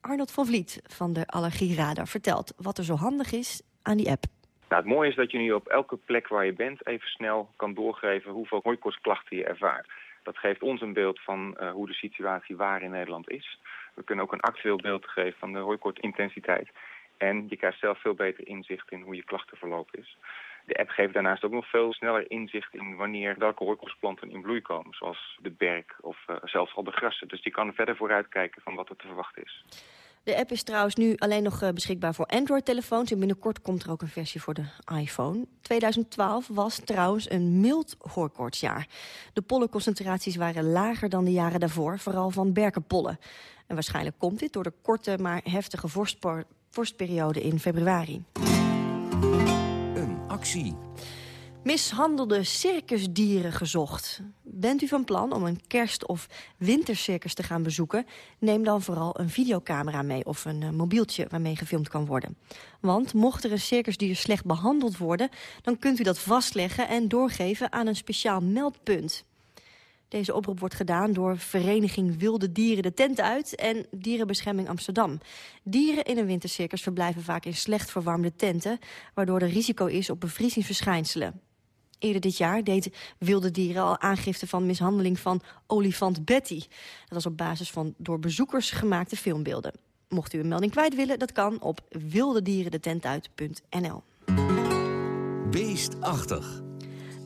Arnold van Vliet van de Allergieradar vertelt wat er zo handig is aan die app. Nou, het mooie is dat je nu op elke plek waar je bent even snel kan doorgeven hoeveel hooikoortsklachten je ervaart. Dat geeft ons een beeld van uh, hoe de situatie waar in Nederland is. We kunnen ook een actueel beeld geven van de hooikoortintensiteit. En je krijgt zelf veel beter inzicht in hoe je klachtenverloop is. De app geeft daarnaast ook nog veel sneller inzicht in wanneer welke hooikoortsplanten in bloei komen. Zoals de berk of uh, zelfs al de grassen. Dus die kan verder vooruitkijken van wat er te verwachten is. De app is trouwens nu alleen nog uh, beschikbaar voor Android-telefoons... en binnenkort komt er ook een versie voor de iPhone. 2012 was trouwens een mild hooikoortsjaar. De pollenconcentraties waren lager dan de jaren daarvoor, vooral van berkenpollen. En waarschijnlijk komt dit door de korte maar heftige vorstperiode in februari. Een actie. Mishandelde circusdieren gezocht. Bent u van plan om een kerst- of wintercircus te gaan bezoeken... neem dan vooral een videocamera mee of een uh, mobieltje waarmee gefilmd kan worden. Want mocht er een circusdier slecht behandeld worden... dan kunt u dat vastleggen en doorgeven aan een speciaal meldpunt. Deze oproep wordt gedaan door Vereniging Wilde Dieren de Tent uit en Dierenbescherming Amsterdam. Dieren in een wintercircus verblijven vaak in slecht verwarmde tenten, waardoor er risico is op bevriezingsverschijnselen. Eerder dit jaar deed Wilde Dieren al aangifte van mishandeling van olifant Betty. Dat was op basis van door bezoekers gemaakte filmbeelden. Mocht u een melding kwijt willen, dat kan op wildedierendetentuit.nl. Beestachtig.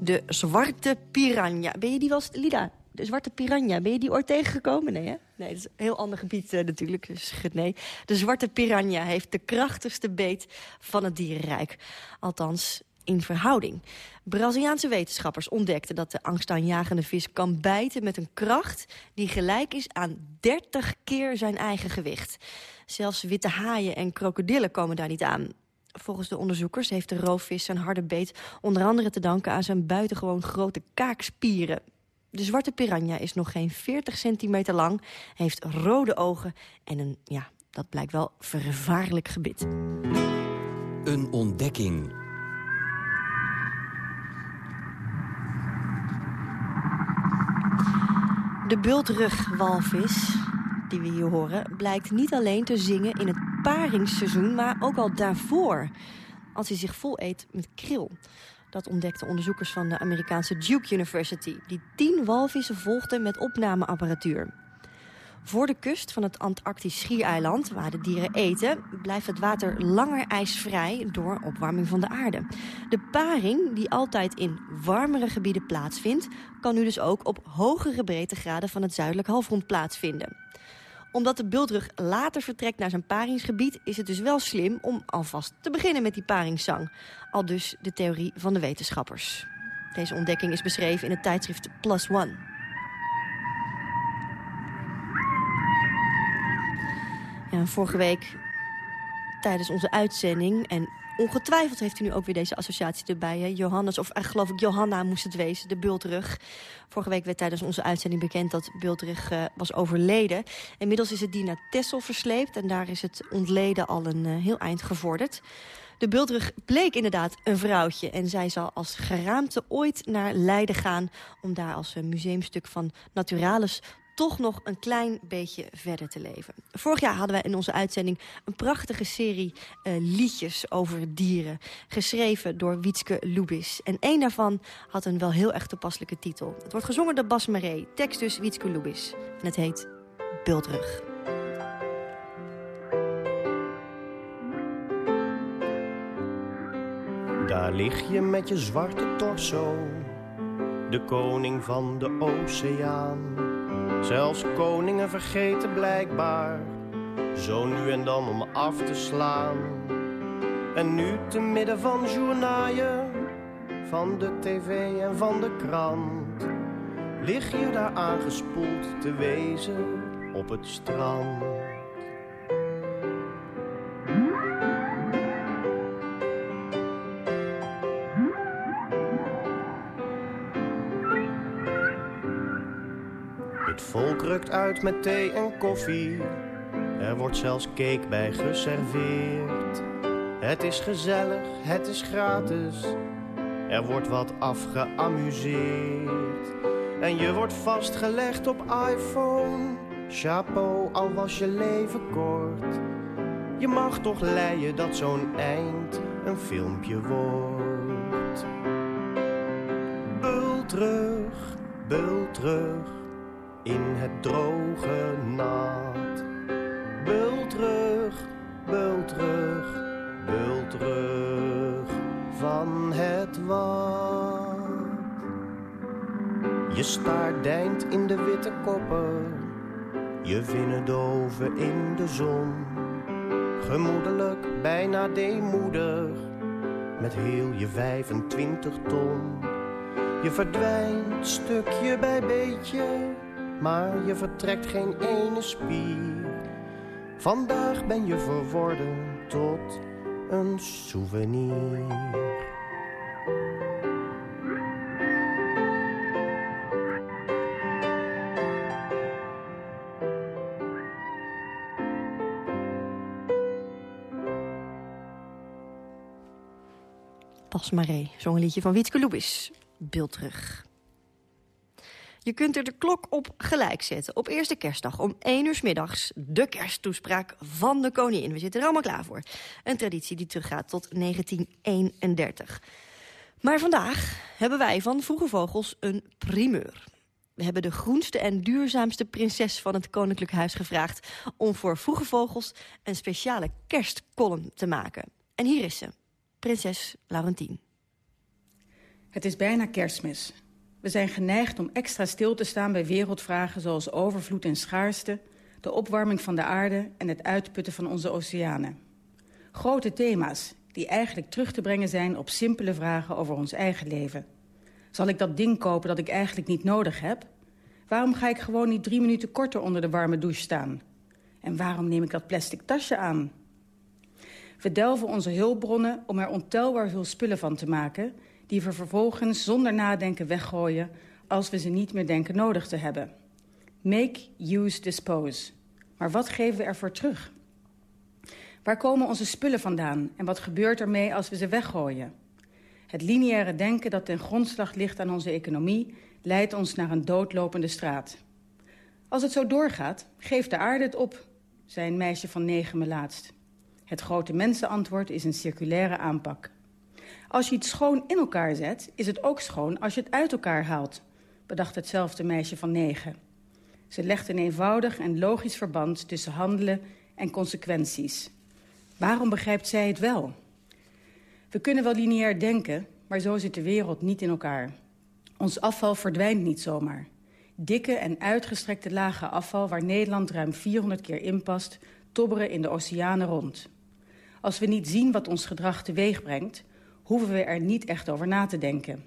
De zwarte piranha. Ben je die wel Lida? De zwarte piranha, ben je die ooit tegengekomen? Nee, hè? Nee, dat is een heel ander gebied uh, natuurlijk. Dus, nee. De zwarte piranha heeft de krachtigste beet van het dierenrijk. Althans, in verhouding. Braziliaanse wetenschappers ontdekten dat de angstaanjagende vis kan bijten met een kracht die gelijk is aan 30 keer zijn eigen gewicht. Zelfs witte haaien en krokodillen komen daar niet aan. Volgens de onderzoekers heeft de roofvis zijn harde beet onder andere te danken aan zijn buitengewoon grote kaakspieren. De zwarte piranha is nog geen 40 centimeter lang, heeft rode ogen en een, ja, dat blijkt wel vervaarlijk gebit. Een ontdekking. De bultrugwalvis, die we hier horen, blijkt niet alleen te zingen in het paringsseizoen, maar ook al daarvoor. Als hij zich vol eet met kril. Dat ontdekten onderzoekers van de Amerikaanse Duke University... die tien walvissen volgden met opnameapparatuur. Voor de kust van het Antarctisch schiereiland, waar de dieren eten... blijft het water langer ijsvrij door opwarming van de aarde. De paring, die altijd in warmere gebieden plaatsvindt... kan nu dus ook op hogere breedtegraden van het zuidelijk halfrond plaatsvinden omdat de bultrug later vertrekt naar zijn paringsgebied... is het dus wel slim om alvast te beginnen met die paringszang. Al dus de theorie van de wetenschappers. Deze ontdekking is beschreven in het tijdschrift Plus One. Vorige week tijdens onze uitzending... en ongetwijfeld heeft u nu ook weer deze associatie erbij. Hè? Johannes, of uh, geloof ik Johanna moest het wezen, de bultrug. Vorige week werd tijdens onze uitzending bekend dat bultrug uh, was overleden. Inmiddels is het die naar Texel versleept... en daar is het ontleden al een uh, heel eind gevorderd. De bultrug bleek inderdaad een vrouwtje... en zij zal als geraamte ooit naar Leiden gaan... om daar als museumstuk van Naturalis toch nog een klein beetje verder te leven. Vorig jaar hadden wij in onze uitzending een prachtige serie uh, liedjes over dieren. Geschreven door Wietske Lubis. En één daarvan had een wel heel erg toepasselijke titel. Het wordt gezongen door Bas Maree, tekst dus Wietske Lubis. En het heet Bultrug. Daar lig je met je zwarte torso, de koning van de oceaan. Zelfs koningen vergeten blijkbaar, zo nu en dan om af te slaan. En nu te midden van journaaien, van de tv en van de krant, lig je daar aangespoeld te wezen op het strand. Volk rukt uit met thee en koffie. Er wordt zelfs cake bij geserveerd. Het is gezellig, het is gratis. Er wordt wat afgeamuseerd. En je wordt vastgelegd op iPhone. Chapeau, al was je leven kort. Je mag toch leien dat zo'n eind een filmpje wordt. Bul terug, bul terug in het droge nat. Bul terug, bul terug, bul terug van het wat. Je staart in de witte koppen, je vinnen doven in de zon. Gemoedelijk, bijna deemoedig, met heel je 25 ton. Je verdwijnt stukje bij beetje maar je vertrekt geen ene spier. Vandaag ben je verworden tot een souvenir. Pas Maree zong een liedje van Wietske Lubis. Beeld terug. Je kunt er de klok op gelijk zetten. Op eerste kerstdag om 1 uur middags de kersttoespraak van de koningin. We zitten er allemaal klaar voor. Een traditie die teruggaat tot 1931. Maar vandaag hebben wij van Vroege Vogels een primeur. We hebben de groenste en duurzaamste prinses van het Koninklijk Huis gevraagd... om voor Vroege Vogels een speciale kerstkolom te maken. En hier is ze, prinses Laurentien. Het is bijna kerstmis. We zijn geneigd om extra stil te staan bij wereldvragen zoals overvloed en schaarste, de opwarming van de aarde en het uitputten van onze oceanen. Grote thema's die eigenlijk terug te brengen zijn op simpele vragen over ons eigen leven. Zal ik dat ding kopen dat ik eigenlijk niet nodig heb? Waarom ga ik gewoon niet drie minuten korter onder de warme douche staan? En waarom neem ik dat plastic tasje aan? We delven onze hulpbronnen om er ontelbaar veel spullen van te maken die we vervolgens zonder nadenken weggooien als we ze niet meer denken nodig te hebben. Make, use, dispose. Maar wat geven we ervoor terug? Waar komen onze spullen vandaan en wat gebeurt ermee als we ze weggooien? Het lineaire denken dat ten grondslag ligt aan onze economie leidt ons naar een doodlopende straat. Als het zo doorgaat, geeft de aarde het op, zei een meisje van negen me laatst. Het grote mensenantwoord is een circulaire aanpak. Als je iets schoon in elkaar zet, is het ook schoon als je het uit elkaar haalt, bedacht hetzelfde meisje van negen. Ze legt een eenvoudig en logisch verband tussen handelen en consequenties. Waarom begrijpt zij het wel? We kunnen wel lineair denken, maar zo zit de wereld niet in elkaar. Ons afval verdwijnt niet zomaar. Dikke en uitgestrekte lagen afval waar Nederland ruim 400 keer inpast, tobberen in de oceanen rond. Als we niet zien wat ons gedrag teweeg brengt, hoeven we er niet echt over na te denken.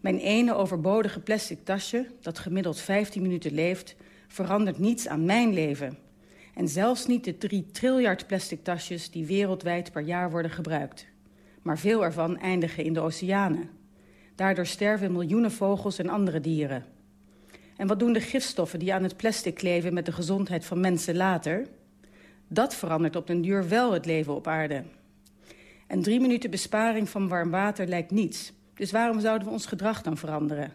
Mijn ene overbodige plastic tasje, dat gemiddeld 15 minuten leeft, verandert niets aan mijn leven. En zelfs niet de 3 triljard plastic tasjes die wereldwijd per jaar worden gebruikt. Maar veel ervan eindigen in de oceanen. Daardoor sterven miljoenen vogels en andere dieren. En wat doen de gifstoffen die aan het plastic kleven met de gezondheid van mensen later? Dat verandert op den duur wel het leven op aarde. En drie minuten besparing van warm water lijkt niets. Dus waarom zouden we ons gedrag dan veranderen?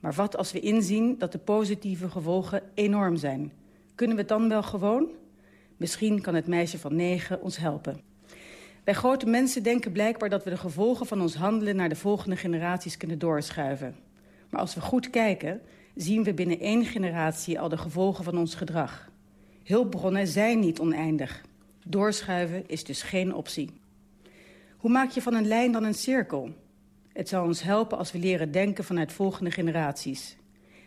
Maar wat als we inzien dat de positieve gevolgen enorm zijn? Kunnen we het dan wel gewoon? Misschien kan het meisje van negen ons helpen. Wij grote mensen denken blijkbaar dat we de gevolgen van ons handelen... naar de volgende generaties kunnen doorschuiven. Maar als we goed kijken, zien we binnen één generatie al de gevolgen van ons gedrag. Hulpbronnen zijn niet oneindig. Doorschuiven is dus geen optie. Hoe maak je van een lijn dan een cirkel? Het zou ons helpen als we leren denken vanuit volgende generaties.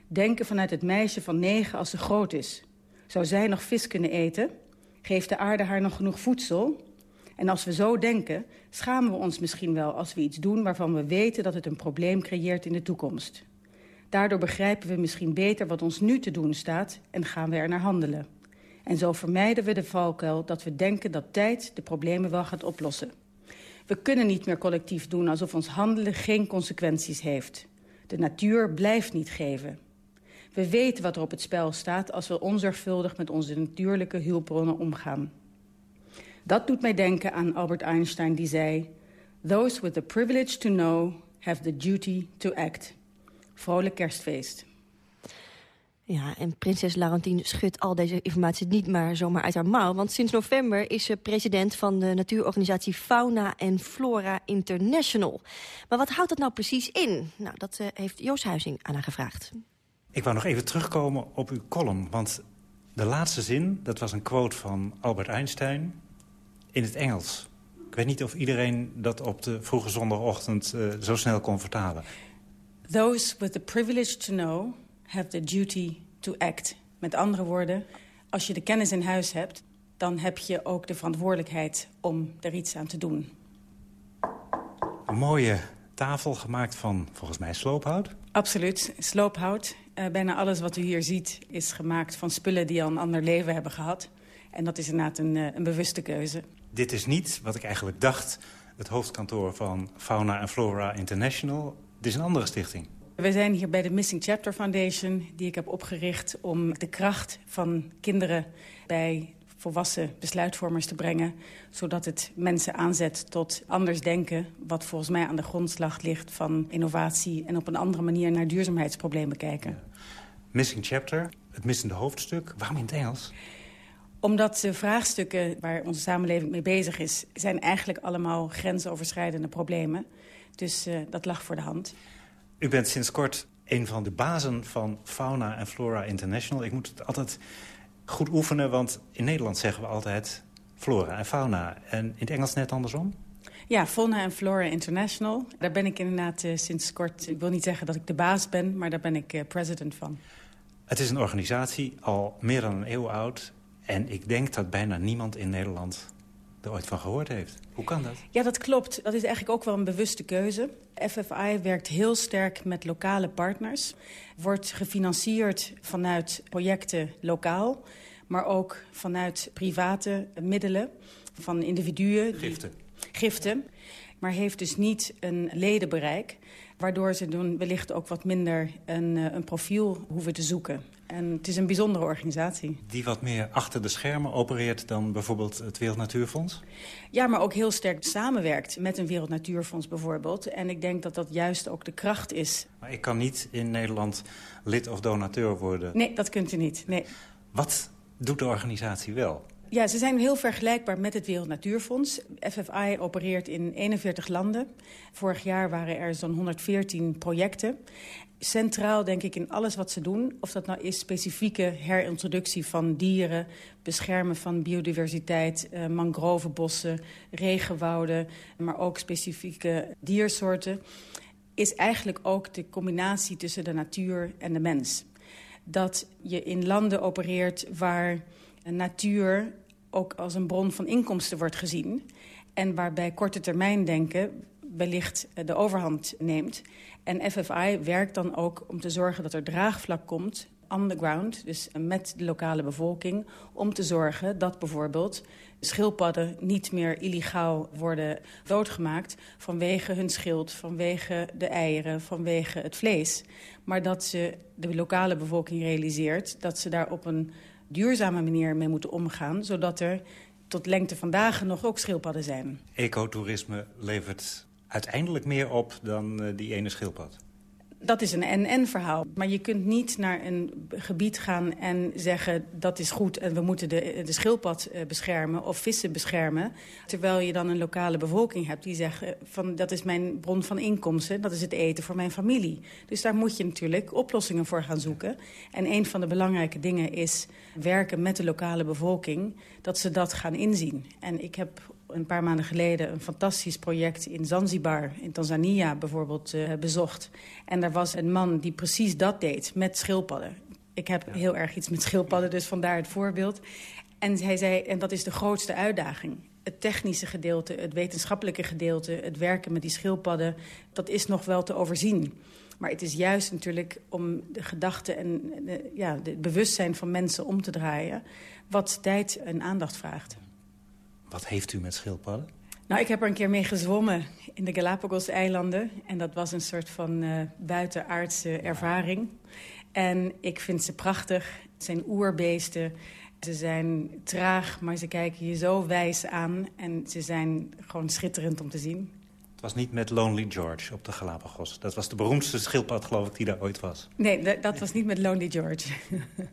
Denken vanuit het meisje van negen als ze groot is. Zou zij nog vis kunnen eten? Geeft de aarde haar nog genoeg voedsel? En als we zo denken, schamen we ons misschien wel als we iets doen... waarvan we weten dat het een probleem creëert in de toekomst. Daardoor begrijpen we misschien beter wat ons nu te doen staat... en gaan we er naar handelen. En zo vermijden we de valkuil dat we denken dat tijd de problemen wel gaat oplossen. We kunnen niet meer collectief doen alsof ons handelen geen consequenties heeft. De natuur blijft niet geven. We weten wat er op het spel staat als we onzorgvuldig met onze natuurlijke hulpbronnen omgaan. Dat doet mij denken aan Albert Einstein die zei... Those with the privilege to know have the duty to act. Vrolijk kerstfeest. Ja, en prinses Laurentien schudt al deze informatie niet maar zomaar uit haar mouw. Want sinds november is ze president van de natuurorganisatie Fauna en Flora International. Maar wat houdt dat nou precies in? Nou, dat uh, heeft Joost Huizing aan haar gevraagd. Ik wou nog even terugkomen op uw column. Want de laatste zin, dat was een quote van Albert Einstein in het Engels. Ik weet niet of iedereen dat op de vroege zondagochtend uh, zo snel kon vertalen. Those with the privilege to know have the duty to act. Met andere woorden, als je de kennis in huis hebt... dan heb je ook de verantwoordelijkheid om er iets aan te doen. Een mooie tafel gemaakt van, volgens mij, sloophout? Absoluut, sloophout. Uh, bijna alles wat u hier ziet is gemaakt van spullen die al een ander leven hebben gehad. En dat is inderdaad een, uh, een bewuste keuze. Dit is niet, wat ik eigenlijk dacht, het hoofdkantoor van Fauna en Flora International. Het is een andere stichting. We zijn hier bij de Missing Chapter Foundation, die ik heb opgericht... om de kracht van kinderen bij volwassen besluitvormers te brengen... zodat het mensen aanzet tot anders denken... wat volgens mij aan de grondslag ligt van innovatie... en op een andere manier naar duurzaamheidsproblemen kijken. Missing chapter, het missende hoofdstuk. Waarom in het Engels? Omdat de vraagstukken waar onze samenleving mee bezig is... zijn eigenlijk allemaal grensoverschrijdende problemen. Dus uh, dat lag voor de hand. U bent sinds kort een van de bazen van Fauna en Flora International. Ik moet het altijd goed oefenen, want in Nederland zeggen we altijd flora en fauna. En in het Engels net andersom? Ja, Fauna en Flora International. Daar ben ik inderdaad uh, sinds kort... ik wil niet zeggen dat ik de baas ben, maar daar ben ik uh, president van. Het is een organisatie al meer dan een eeuw oud... en ik denk dat bijna niemand in Nederland er ooit van gehoord heeft. Hoe kan dat? Ja, dat klopt. Dat is eigenlijk ook wel een bewuste keuze. FFI werkt heel sterk met lokale partners. Wordt gefinancierd vanuit projecten lokaal... maar ook vanuit private middelen van individuen. Giften. giften. Maar heeft dus niet een ledenbereik... waardoor ze dan wellicht ook wat minder een, eh, een profiel hoeven te zoeken. En het is een bijzondere organisatie. Die wat meer achter de schermen opereert dan bijvoorbeeld het Wereld Natuurfonds? Ja, maar ook heel sterk samenwerkt met een Wereld Natuurfonds bijvoorbeeld. En ik denk dat dat juist ook de kracht is. Maar ik kan niet in Nederland lid of donateur worden? Nee, dat kunt u niet. Nee. Wat doet de organisatie wel? Ja, ze zijn heel vergelijkbaar met het Wereld Natuurfonds. FFI opereert in 41 landen. Vorig jaar waren er zo'n 114 projecten centraal, denk ik, in alles wat ze doen. Of dat nou is specifieke herintroductie van dieren... beschermen van biodiversiteit, uh, mangrovenbossen, regenwouden... maar ook specifieke diersoorten... is eigenlijk ook de combinatie tussen de natuur en de mens. Dat je in landen opereert waar natuur ook als een bron van inkomsten wordt gezien... en waarbij korte termijn denken wellicht de overhand neemt... En FFI werkt dan ook om te zorgen dat er draagvlak komt on the ground, dus met de lokale bevolking... om te zorgen dat bijvoorbeeld schildpadden niet meer illegaal worden doodgemaakt... vanwege hun schild, vanwege de eieren, vanwege het vlees. Maar dat ze de lokale bevolking realiseert dat ze daar op een duurzame manier mee moeten omgaan... zodat er tot lengte van dagen nog ook schildpadden zijn. Ecotourisme levert uiteindelijk meer op dan uh, die ene schildpad? Dat is een en-en-verhaal. Maar je kunt niet naar een gebied gaan en zeggen... dat is goed en we moeten de, de schildpad uh, beschermen of vissen beschermen. Terwijl je dan een lokale bevolking hebt die zegt... van dat is mijn bron van inkomsten, dat is het eten voor mijn familie. Dus daar moet je natuurlijk oplossingen voor gaan zoeken. En een van de belangrijke dingen is werken met de lokale bevolking... dat ze dat gaan inzien. En ik heb een paar maanden geleden een fantastisch project in Zanzibar, in Tanzania bijvoorbeeld, uh, bezocht. En daar was een man die precies dat deed met schildpadden. Ik heb heel erg iets met schildpadden, dus vandaar het voorbeeld. En hij zei, en dat is de grootste uitdaging. Het technische gedeelte, het wetenschappelijke gedeelte, het werken met die schildpadden, dat is nog wel te overzien. Maar het is juist natuurlijk om de gedachten en de, ja, het bewustzijn van mensen om te draaien... wat tijd en aandacht vraagt. Wat heeft u met schildpadden? Nou, ik heb er een keer mee gezwommen in de Galapagos-eilanden. En dat was een soort van uh, buitenaardse ervaring. En ik vind ze prachtig. Het zijn oerbeesten. Ze zijn traag, maar ze kijken je zo wijs aan. En ze zijn gewoon schitterend om te zien. Het was niet met Lonely George op de Galapagos. Dat was de beroemdste schildpad, geloof ik, die daar ooit was. Nee, dat was niet met Lonely George.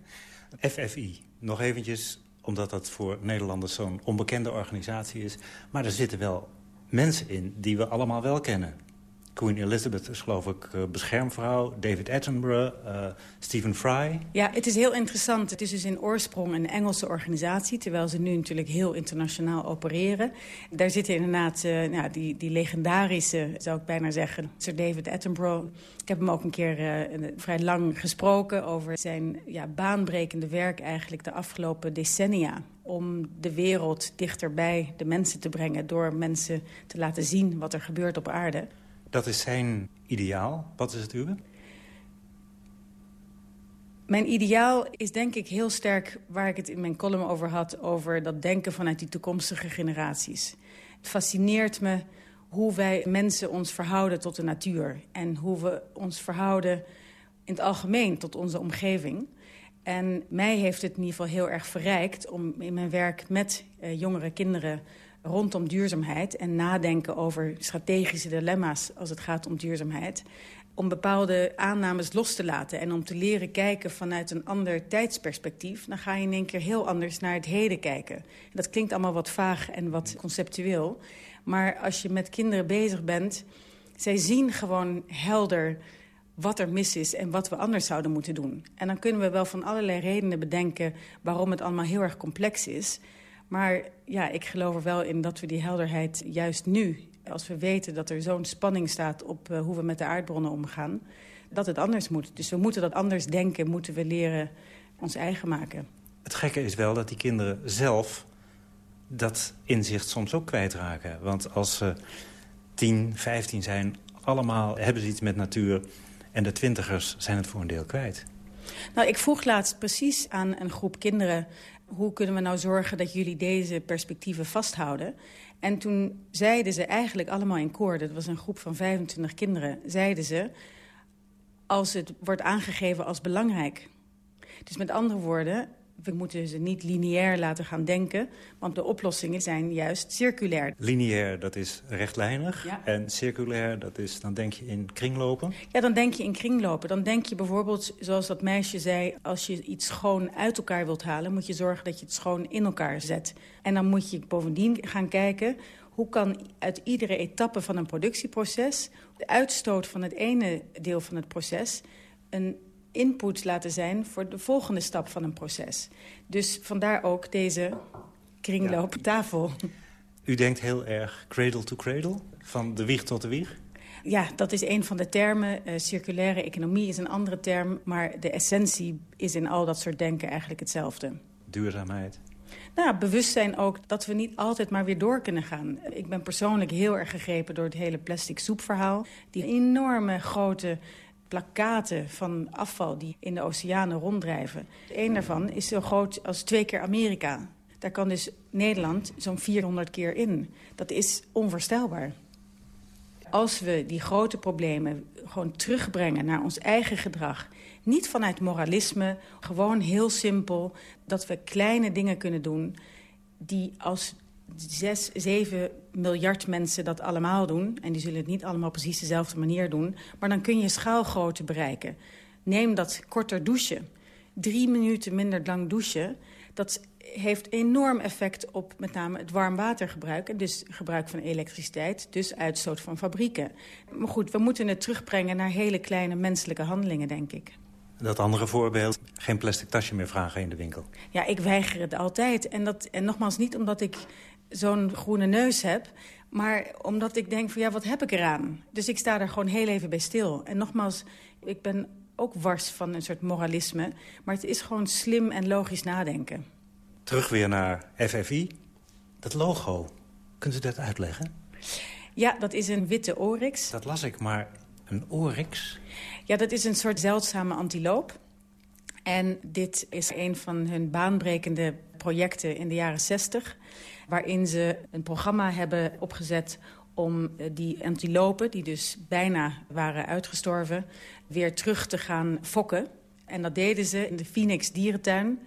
FFI, nog eventjes omdat dat voor Nederlanders zo'n onbekende organisatie is. Maar er zitten wel mensen in die we allemaal wel kennen. Queen Elizabeth is geloof ik uh, beschermvrouw. David Attenborough, uh, Stephen Fry. Ja, het is heel interessant. Het is dus in oorsprong een Engelse organisatie... terwijl ze nu natuurlijk heel internationaal opereren. Daar zitten inderdaad uh, nou, die, die legendarische, zou ik bijna zeggen... Sir David Attenborough. Ik heb hem ook een keer vrij lang gesproken... over zijn ja, baanbrekende werk eigenlijk de afgelopen decennia om de wereld dichter bij de mensen te brengen... door mensen te laten zien wat er gebeurt op aarde. Dat is zijn ideaal. Wat is het uwe? Mijn ideaal is denk ik heel sterk waar ik het in mijn column over had... over dat denken vanuit die toekomstige generaties. Het fascineert me hoe wij mensen ons verhouden tot de natuur... en hoe we ons verhouden in het algemeen tot onze omgeving. En mij heeft het in ieder geval heel erg verrijkt om in mijn werk met uh, jongere kinderen rondom duurzaamheid en nadenken over strategische dilemma's als het gaat om duurzaamheid om bepaalde aannames los te laten... en om te leren kijken vanuit een ander tijdsperspectief... dan ga je in één keer heel anders naar het heden kijken. Dat klinkt allemaal wat vaag en wat conceptueel. Maar als je met kinderen bezig bent... zij zien gewoon helder wat er mis is en wat we anders zouden moeten doen. En dan kunnen we wel van allerlei redenen bedenken... waarom het allemaal heel erg complex is... Maar ja, ik geloof er wel in dat we die helderheid juist nu als we weten dat er zo'n spanning staat op uh, hoe we met de aardbronnen omgaan... dat het anders moet. Dus we moeten dat anders denken, moeten we leren ons eigen maken. Het gekke is wel dat die kinderen zelf dat inzicht soms ook kwijtraken. Want als ze 10, 15 zijn, allemaal hebben ze iets met natuur... en de twintigers zijn het voor een deel kwijt. Nou, ik vroeg laatst precies aan een groep kinderen... hoe kunnen we nou zorgen dat jullie deze perspectieven vasthouden? En toen zeiden ze eigenlijk allemaal in koor... dat was een groep van 25 kinderen... zeiden ze, als het wordt aangegeven als belangrijk. Dus met andere woorden, we moeten ze niet lineair laten gaan denken... want de oplossingen zijn juist circulair. Lineair, dat is rechtlijnig. En circulair, dat is, dan denk je in kringlopen? Ja, dan denk je in kringlopen. Dan denk je bijvoorbeeld, zoals dat meisje zei... als je iets schoon uit elkaar wilt halen... moet je zorgen dat je het schoon in elkaar zet. En dan moet je bovendien gaan kijken... hoe kan uit iedere etappe van een productieproces... de uitstoot van het ene deel van het proces... een input laten zijn voor de volgende stap van een proces. Dus vandaar ook deze kringlooptafel. U denkt heel erg cradle to cradle, van de wieg tot de wieg? Ja, dat is een van de termen. Uh, circulaire economie is een andere term. Maar de essentie is in al dat soort denken eigenlijk hetzelfde. Duurzaamheid. Nou, bewustzijn ook dat we niet altijd maar weer door kunnen gaan. Ik ben persoonlijk heel erg gegrepen door het hele plastic soepverhaal. Die enorme grote plakaten van afval die in de oceanen ronddrijven. Eén daarvan is zo groot als twee keer Amerika. Daar kan dus Nederland zo'n 400 keer in. Dat is onvoorstelbaar. Als we die grote problemen gewoon terugbrengen naar ons eigen gedrag... niet vanuit moralisme, gewoon heel simpel... dat we kleine dingen kunnen doen die als zes, zeven miljard mensen dat allemaal doen... en die zullen het niet allemaal precies dezelfde manier doen... maar dan kun je schaalgrootte bereiken. Neem dat korter douchen. Drie minuten minder lang douchen... dat heeft enorm effect op met name het warmwatergebruik... en dus gebruik van elektriciteit, dus uitstoot van fabrieken. Maar goed, we moeten het terugbrengen naar hele kleine menselijke handelingen, denk ik. Dat andere voorbeeld, geen plastic tasje meer vragen in de winkel. Ja, ik weiger het altijd. En, dat, en nogmaals, niet omdat ik zo'n groene neus heb. Maar omdat ik denk van ja, wat heb ik eraan? Dus ik sta daar gewoon heel even bij stil. En nogmaals, ik ben ook wars van een soort moralisme. Maar het is gewoon slim en logisch nadenken. Terug weer naar FFI. Dat logo, kunt u dat uitleggen? Ja, dat is een witte oryx. Dat las ik, maar een oryx? Ja, dat is een soort zeldzame antiloop. En dit is een van hun baanbrekende projecten in de jaren 60 waarin ze een programma hebben opgezet om eh, die antilopen, die dus bijna waren uitgestorven, weer terug te gaan fokken. En dat deden ze in de Phoenix Dierentuin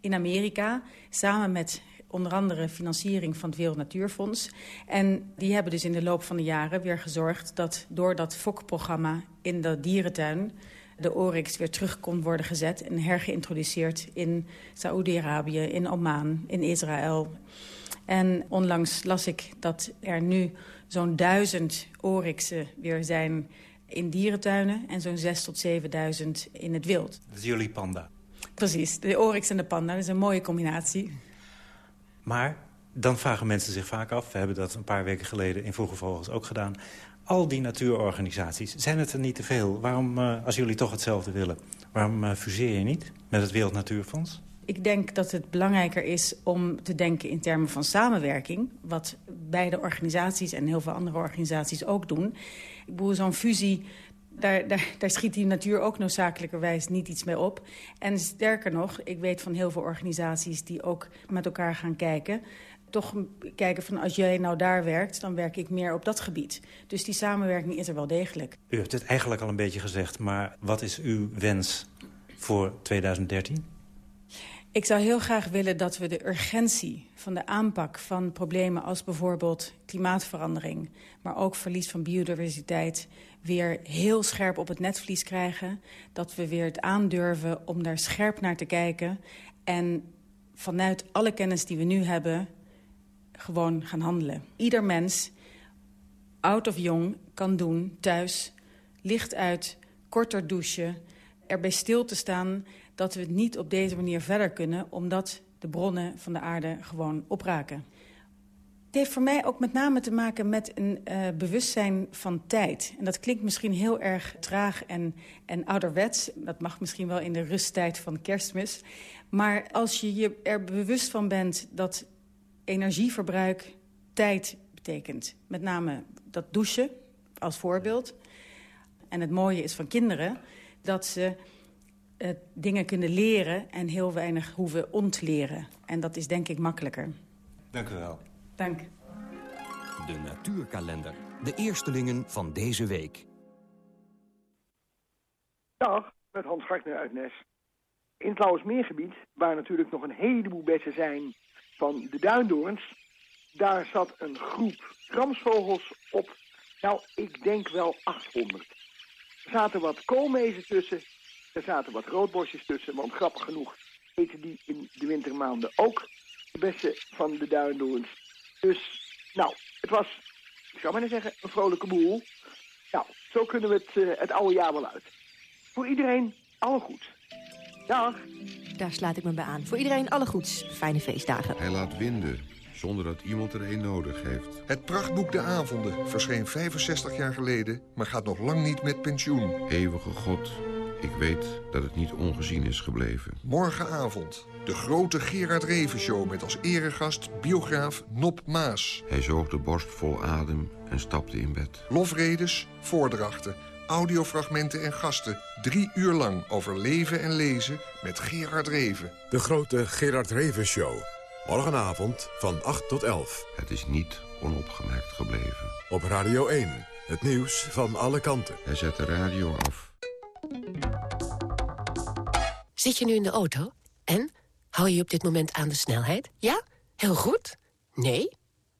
in Amerika, samen met onder andere financiering van het Wereld Natuurfonds. En die hebben dus in de loop van de jaren weer gezorgd dat door dat fokprogramma in de dierentuin de oryx weer terug kon worden gezet en hergeïntroduceerd in Saoedi-Arabië, in Oman, in Israël. En onlangs las ik dat er nu zo'n duizend oryxen weer zijn in dierentuinen... en zo'n zes tot zevenduizend in het wild. Dat is jullie panda. Precies, de oryx en de panda. Dat is een mooie combinatie. Maar dan vragen mensen zich vaak af... we hebben dat een paar weken geleden in Vroege Vogels ook gedaan... al die natuurorganisaties, zijn het er niet te veel? Waarom, uh, als jullie toch hetzelfde willen... waarom uh, fuseer je niet met het Wereld Natuurfonds? Ik denk dat het belangrijker is om te denken in termen van samenwerking. Wat beide organisaties en heel veel andere organisaties ook doen. Ik bedoel, zo'n fusie, daar, daar, daar, schiet die natuur ook noodzakelijkerwijs niet iets mee op. En sterker nog, ik weet van heel veel organisaties die ook met elkaar gaan kijken toch kijken van als jij nou daar werkt, dan werk ik meer op dat gebied. Dus die samenwerking is er wel degelijk. U hebt het eigenlijk al een beetje gezegd, maar wat is uw wens voor 2013? Ik zou heel graag willen dat we de urgentie van de aanpak van problemen als bijvoorbeeld klimaatverandering, maar ook verlies van biodiversiteit, weer heel scherp op het netvlies krijgen. Dat we weer het aandurven om daar scherp naar te kijken en vanuit alle kennis die we nu hebben gewoon gaan handelen. Ieder mens, oud of jong, kan doen thuis, licht uit, korter douchen, erbij stil te staan dat we het niet op deze manier verder kunnen... omdat de bronnen van de aarde gewoon opraken. Het heeft voor mij ook met name te maken met een uh, bewustzijn van tijd. En dat klinkt misschien heel erg traag en, en ouderwets. Dat mag misschien wel in de rusttijd van kerstmis. Maar als je je er bewust van bent dat energieverbruik tijd betekent... met name dat douchen als voorbeeld... en het mooie is van kinderen dat ze uh, dingen kunnen leren en heel weinig hoeven ontleren. En dat is denk ik makkelijker. Dank u wel. Dank. De natuurkalender. De eerstelingen van deze week. Dag, met Hans Gartner uit Nes. In het Lauwersmeergebied, waar natuurlijk nog een heleboel bessen zijn van de duindoorns... daar zat een groep kramsvogels op, nou, ik denk wel 800. Er zaten wat koolmezen tussen er zaten wat roodbosjes tussen, want grappig genoeg eten die in de wintermaanden ook de bessen van de duindoorns. Dus, nou, het was, ik zou maar zeggen, een vrolijke boel. Nou, zo kunnen we het, uh, het oude jaar wel uit. Voor iedereen, alle goed. Dag. Daar sluit ik me bij aan. Voor iedereen alle goeds. Fijne feestdagen. Hij laat winden, zonder dat iemand er een nodig heeft. Het prachtboek De Avonden verscheen 65 jaar geleden... maar gaat nog lang niet met pensioen. Eeuwige God, ik weet dat het niet ongezien is gebleven. Morgenavond, de grote Gerard Reven Show met als eregast biograaf Nop Maas. Hij zoog de borst vol adem en stapte in bed. Lofredes, voordrachten, audiofragmenten en gasten. Drie uur lang over leven en lezen met Gerard Reven. De grote Gerard Reven Show. Morgenavond van 8 tot 11. Het is niet onopgemerkt gebleven. Op Radio 1, het nieuws van alle kanten. Hij zet de radio af. Zit je nu in de auto? En? Hou je op dit moment aan de snelheid? Ja? Heel goed? Nee?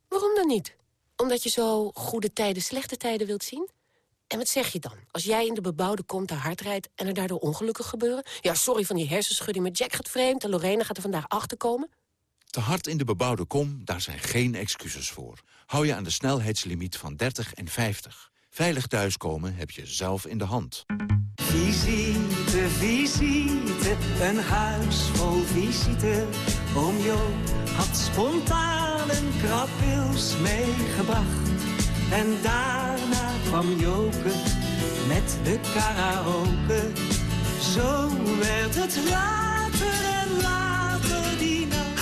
Waarom dan niet? Omdat je zo goede tijden, slechte tijden wilt zien? En wat zeg je dan? Als jij in de bebouwde kom te hard rijdt en er daardoor ongelukken gebeuren? Ja, sorry van die hersenschudding, maar Jack gaat vreemd en Lorena gaat er vandaag achterkomen. Te hard in de bebouwde kom, daar zijn geen excuses voor. Hou je aan de snelheidslimiet van 30 en 50. Veilig thuiskomen heb je zelf in de hand. Visite, visite, een huis vol visite. Oom Jo had spontaan een krabwils meegebracht. En daarna kwam Joke met de karaoke. Zo werd het later en later.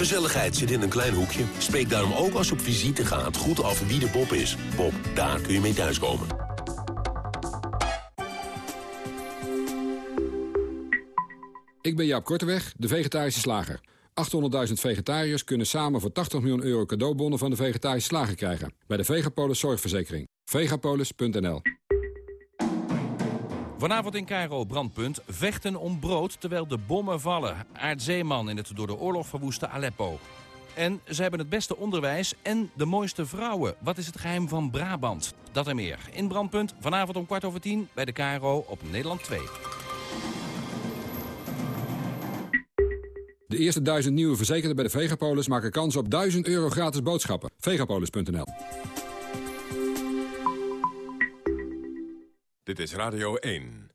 Gezelligheid zit in een klein hoekje. Spreek daarom ook als je op visite gaat goed af wie de Bob is. Bob, daar kun je mee thuiskomen. Ik ben Jaap Korteweg, de vegetarische slager. 800.000 vegetariërs kunnen samen voor 80 miljoen euro cadeaubonnen van de vegetarische slager krijgen. Bij de Vegapolis Zorgverzekering. Vegapolis.nl Vanavond in Cairo brandpunt. Vechten om brood terwijl de bommen vallen. Aardzeeman in het door de oorlog verwoeste Aleppo. En ze hebben het beste onderwijs en de mooiste vrouwen. Wat is het geheim van Brabant? Dat en meer. In Brandpunt, vanavond om kwart over tien bij de Cairo op Nederland 2. De eerste duizend nieuwe verzekerden bij de Vegapolis maken kans op 1000 euro gratis boodschappen. Vegapolis.nl Dit is Radio 1.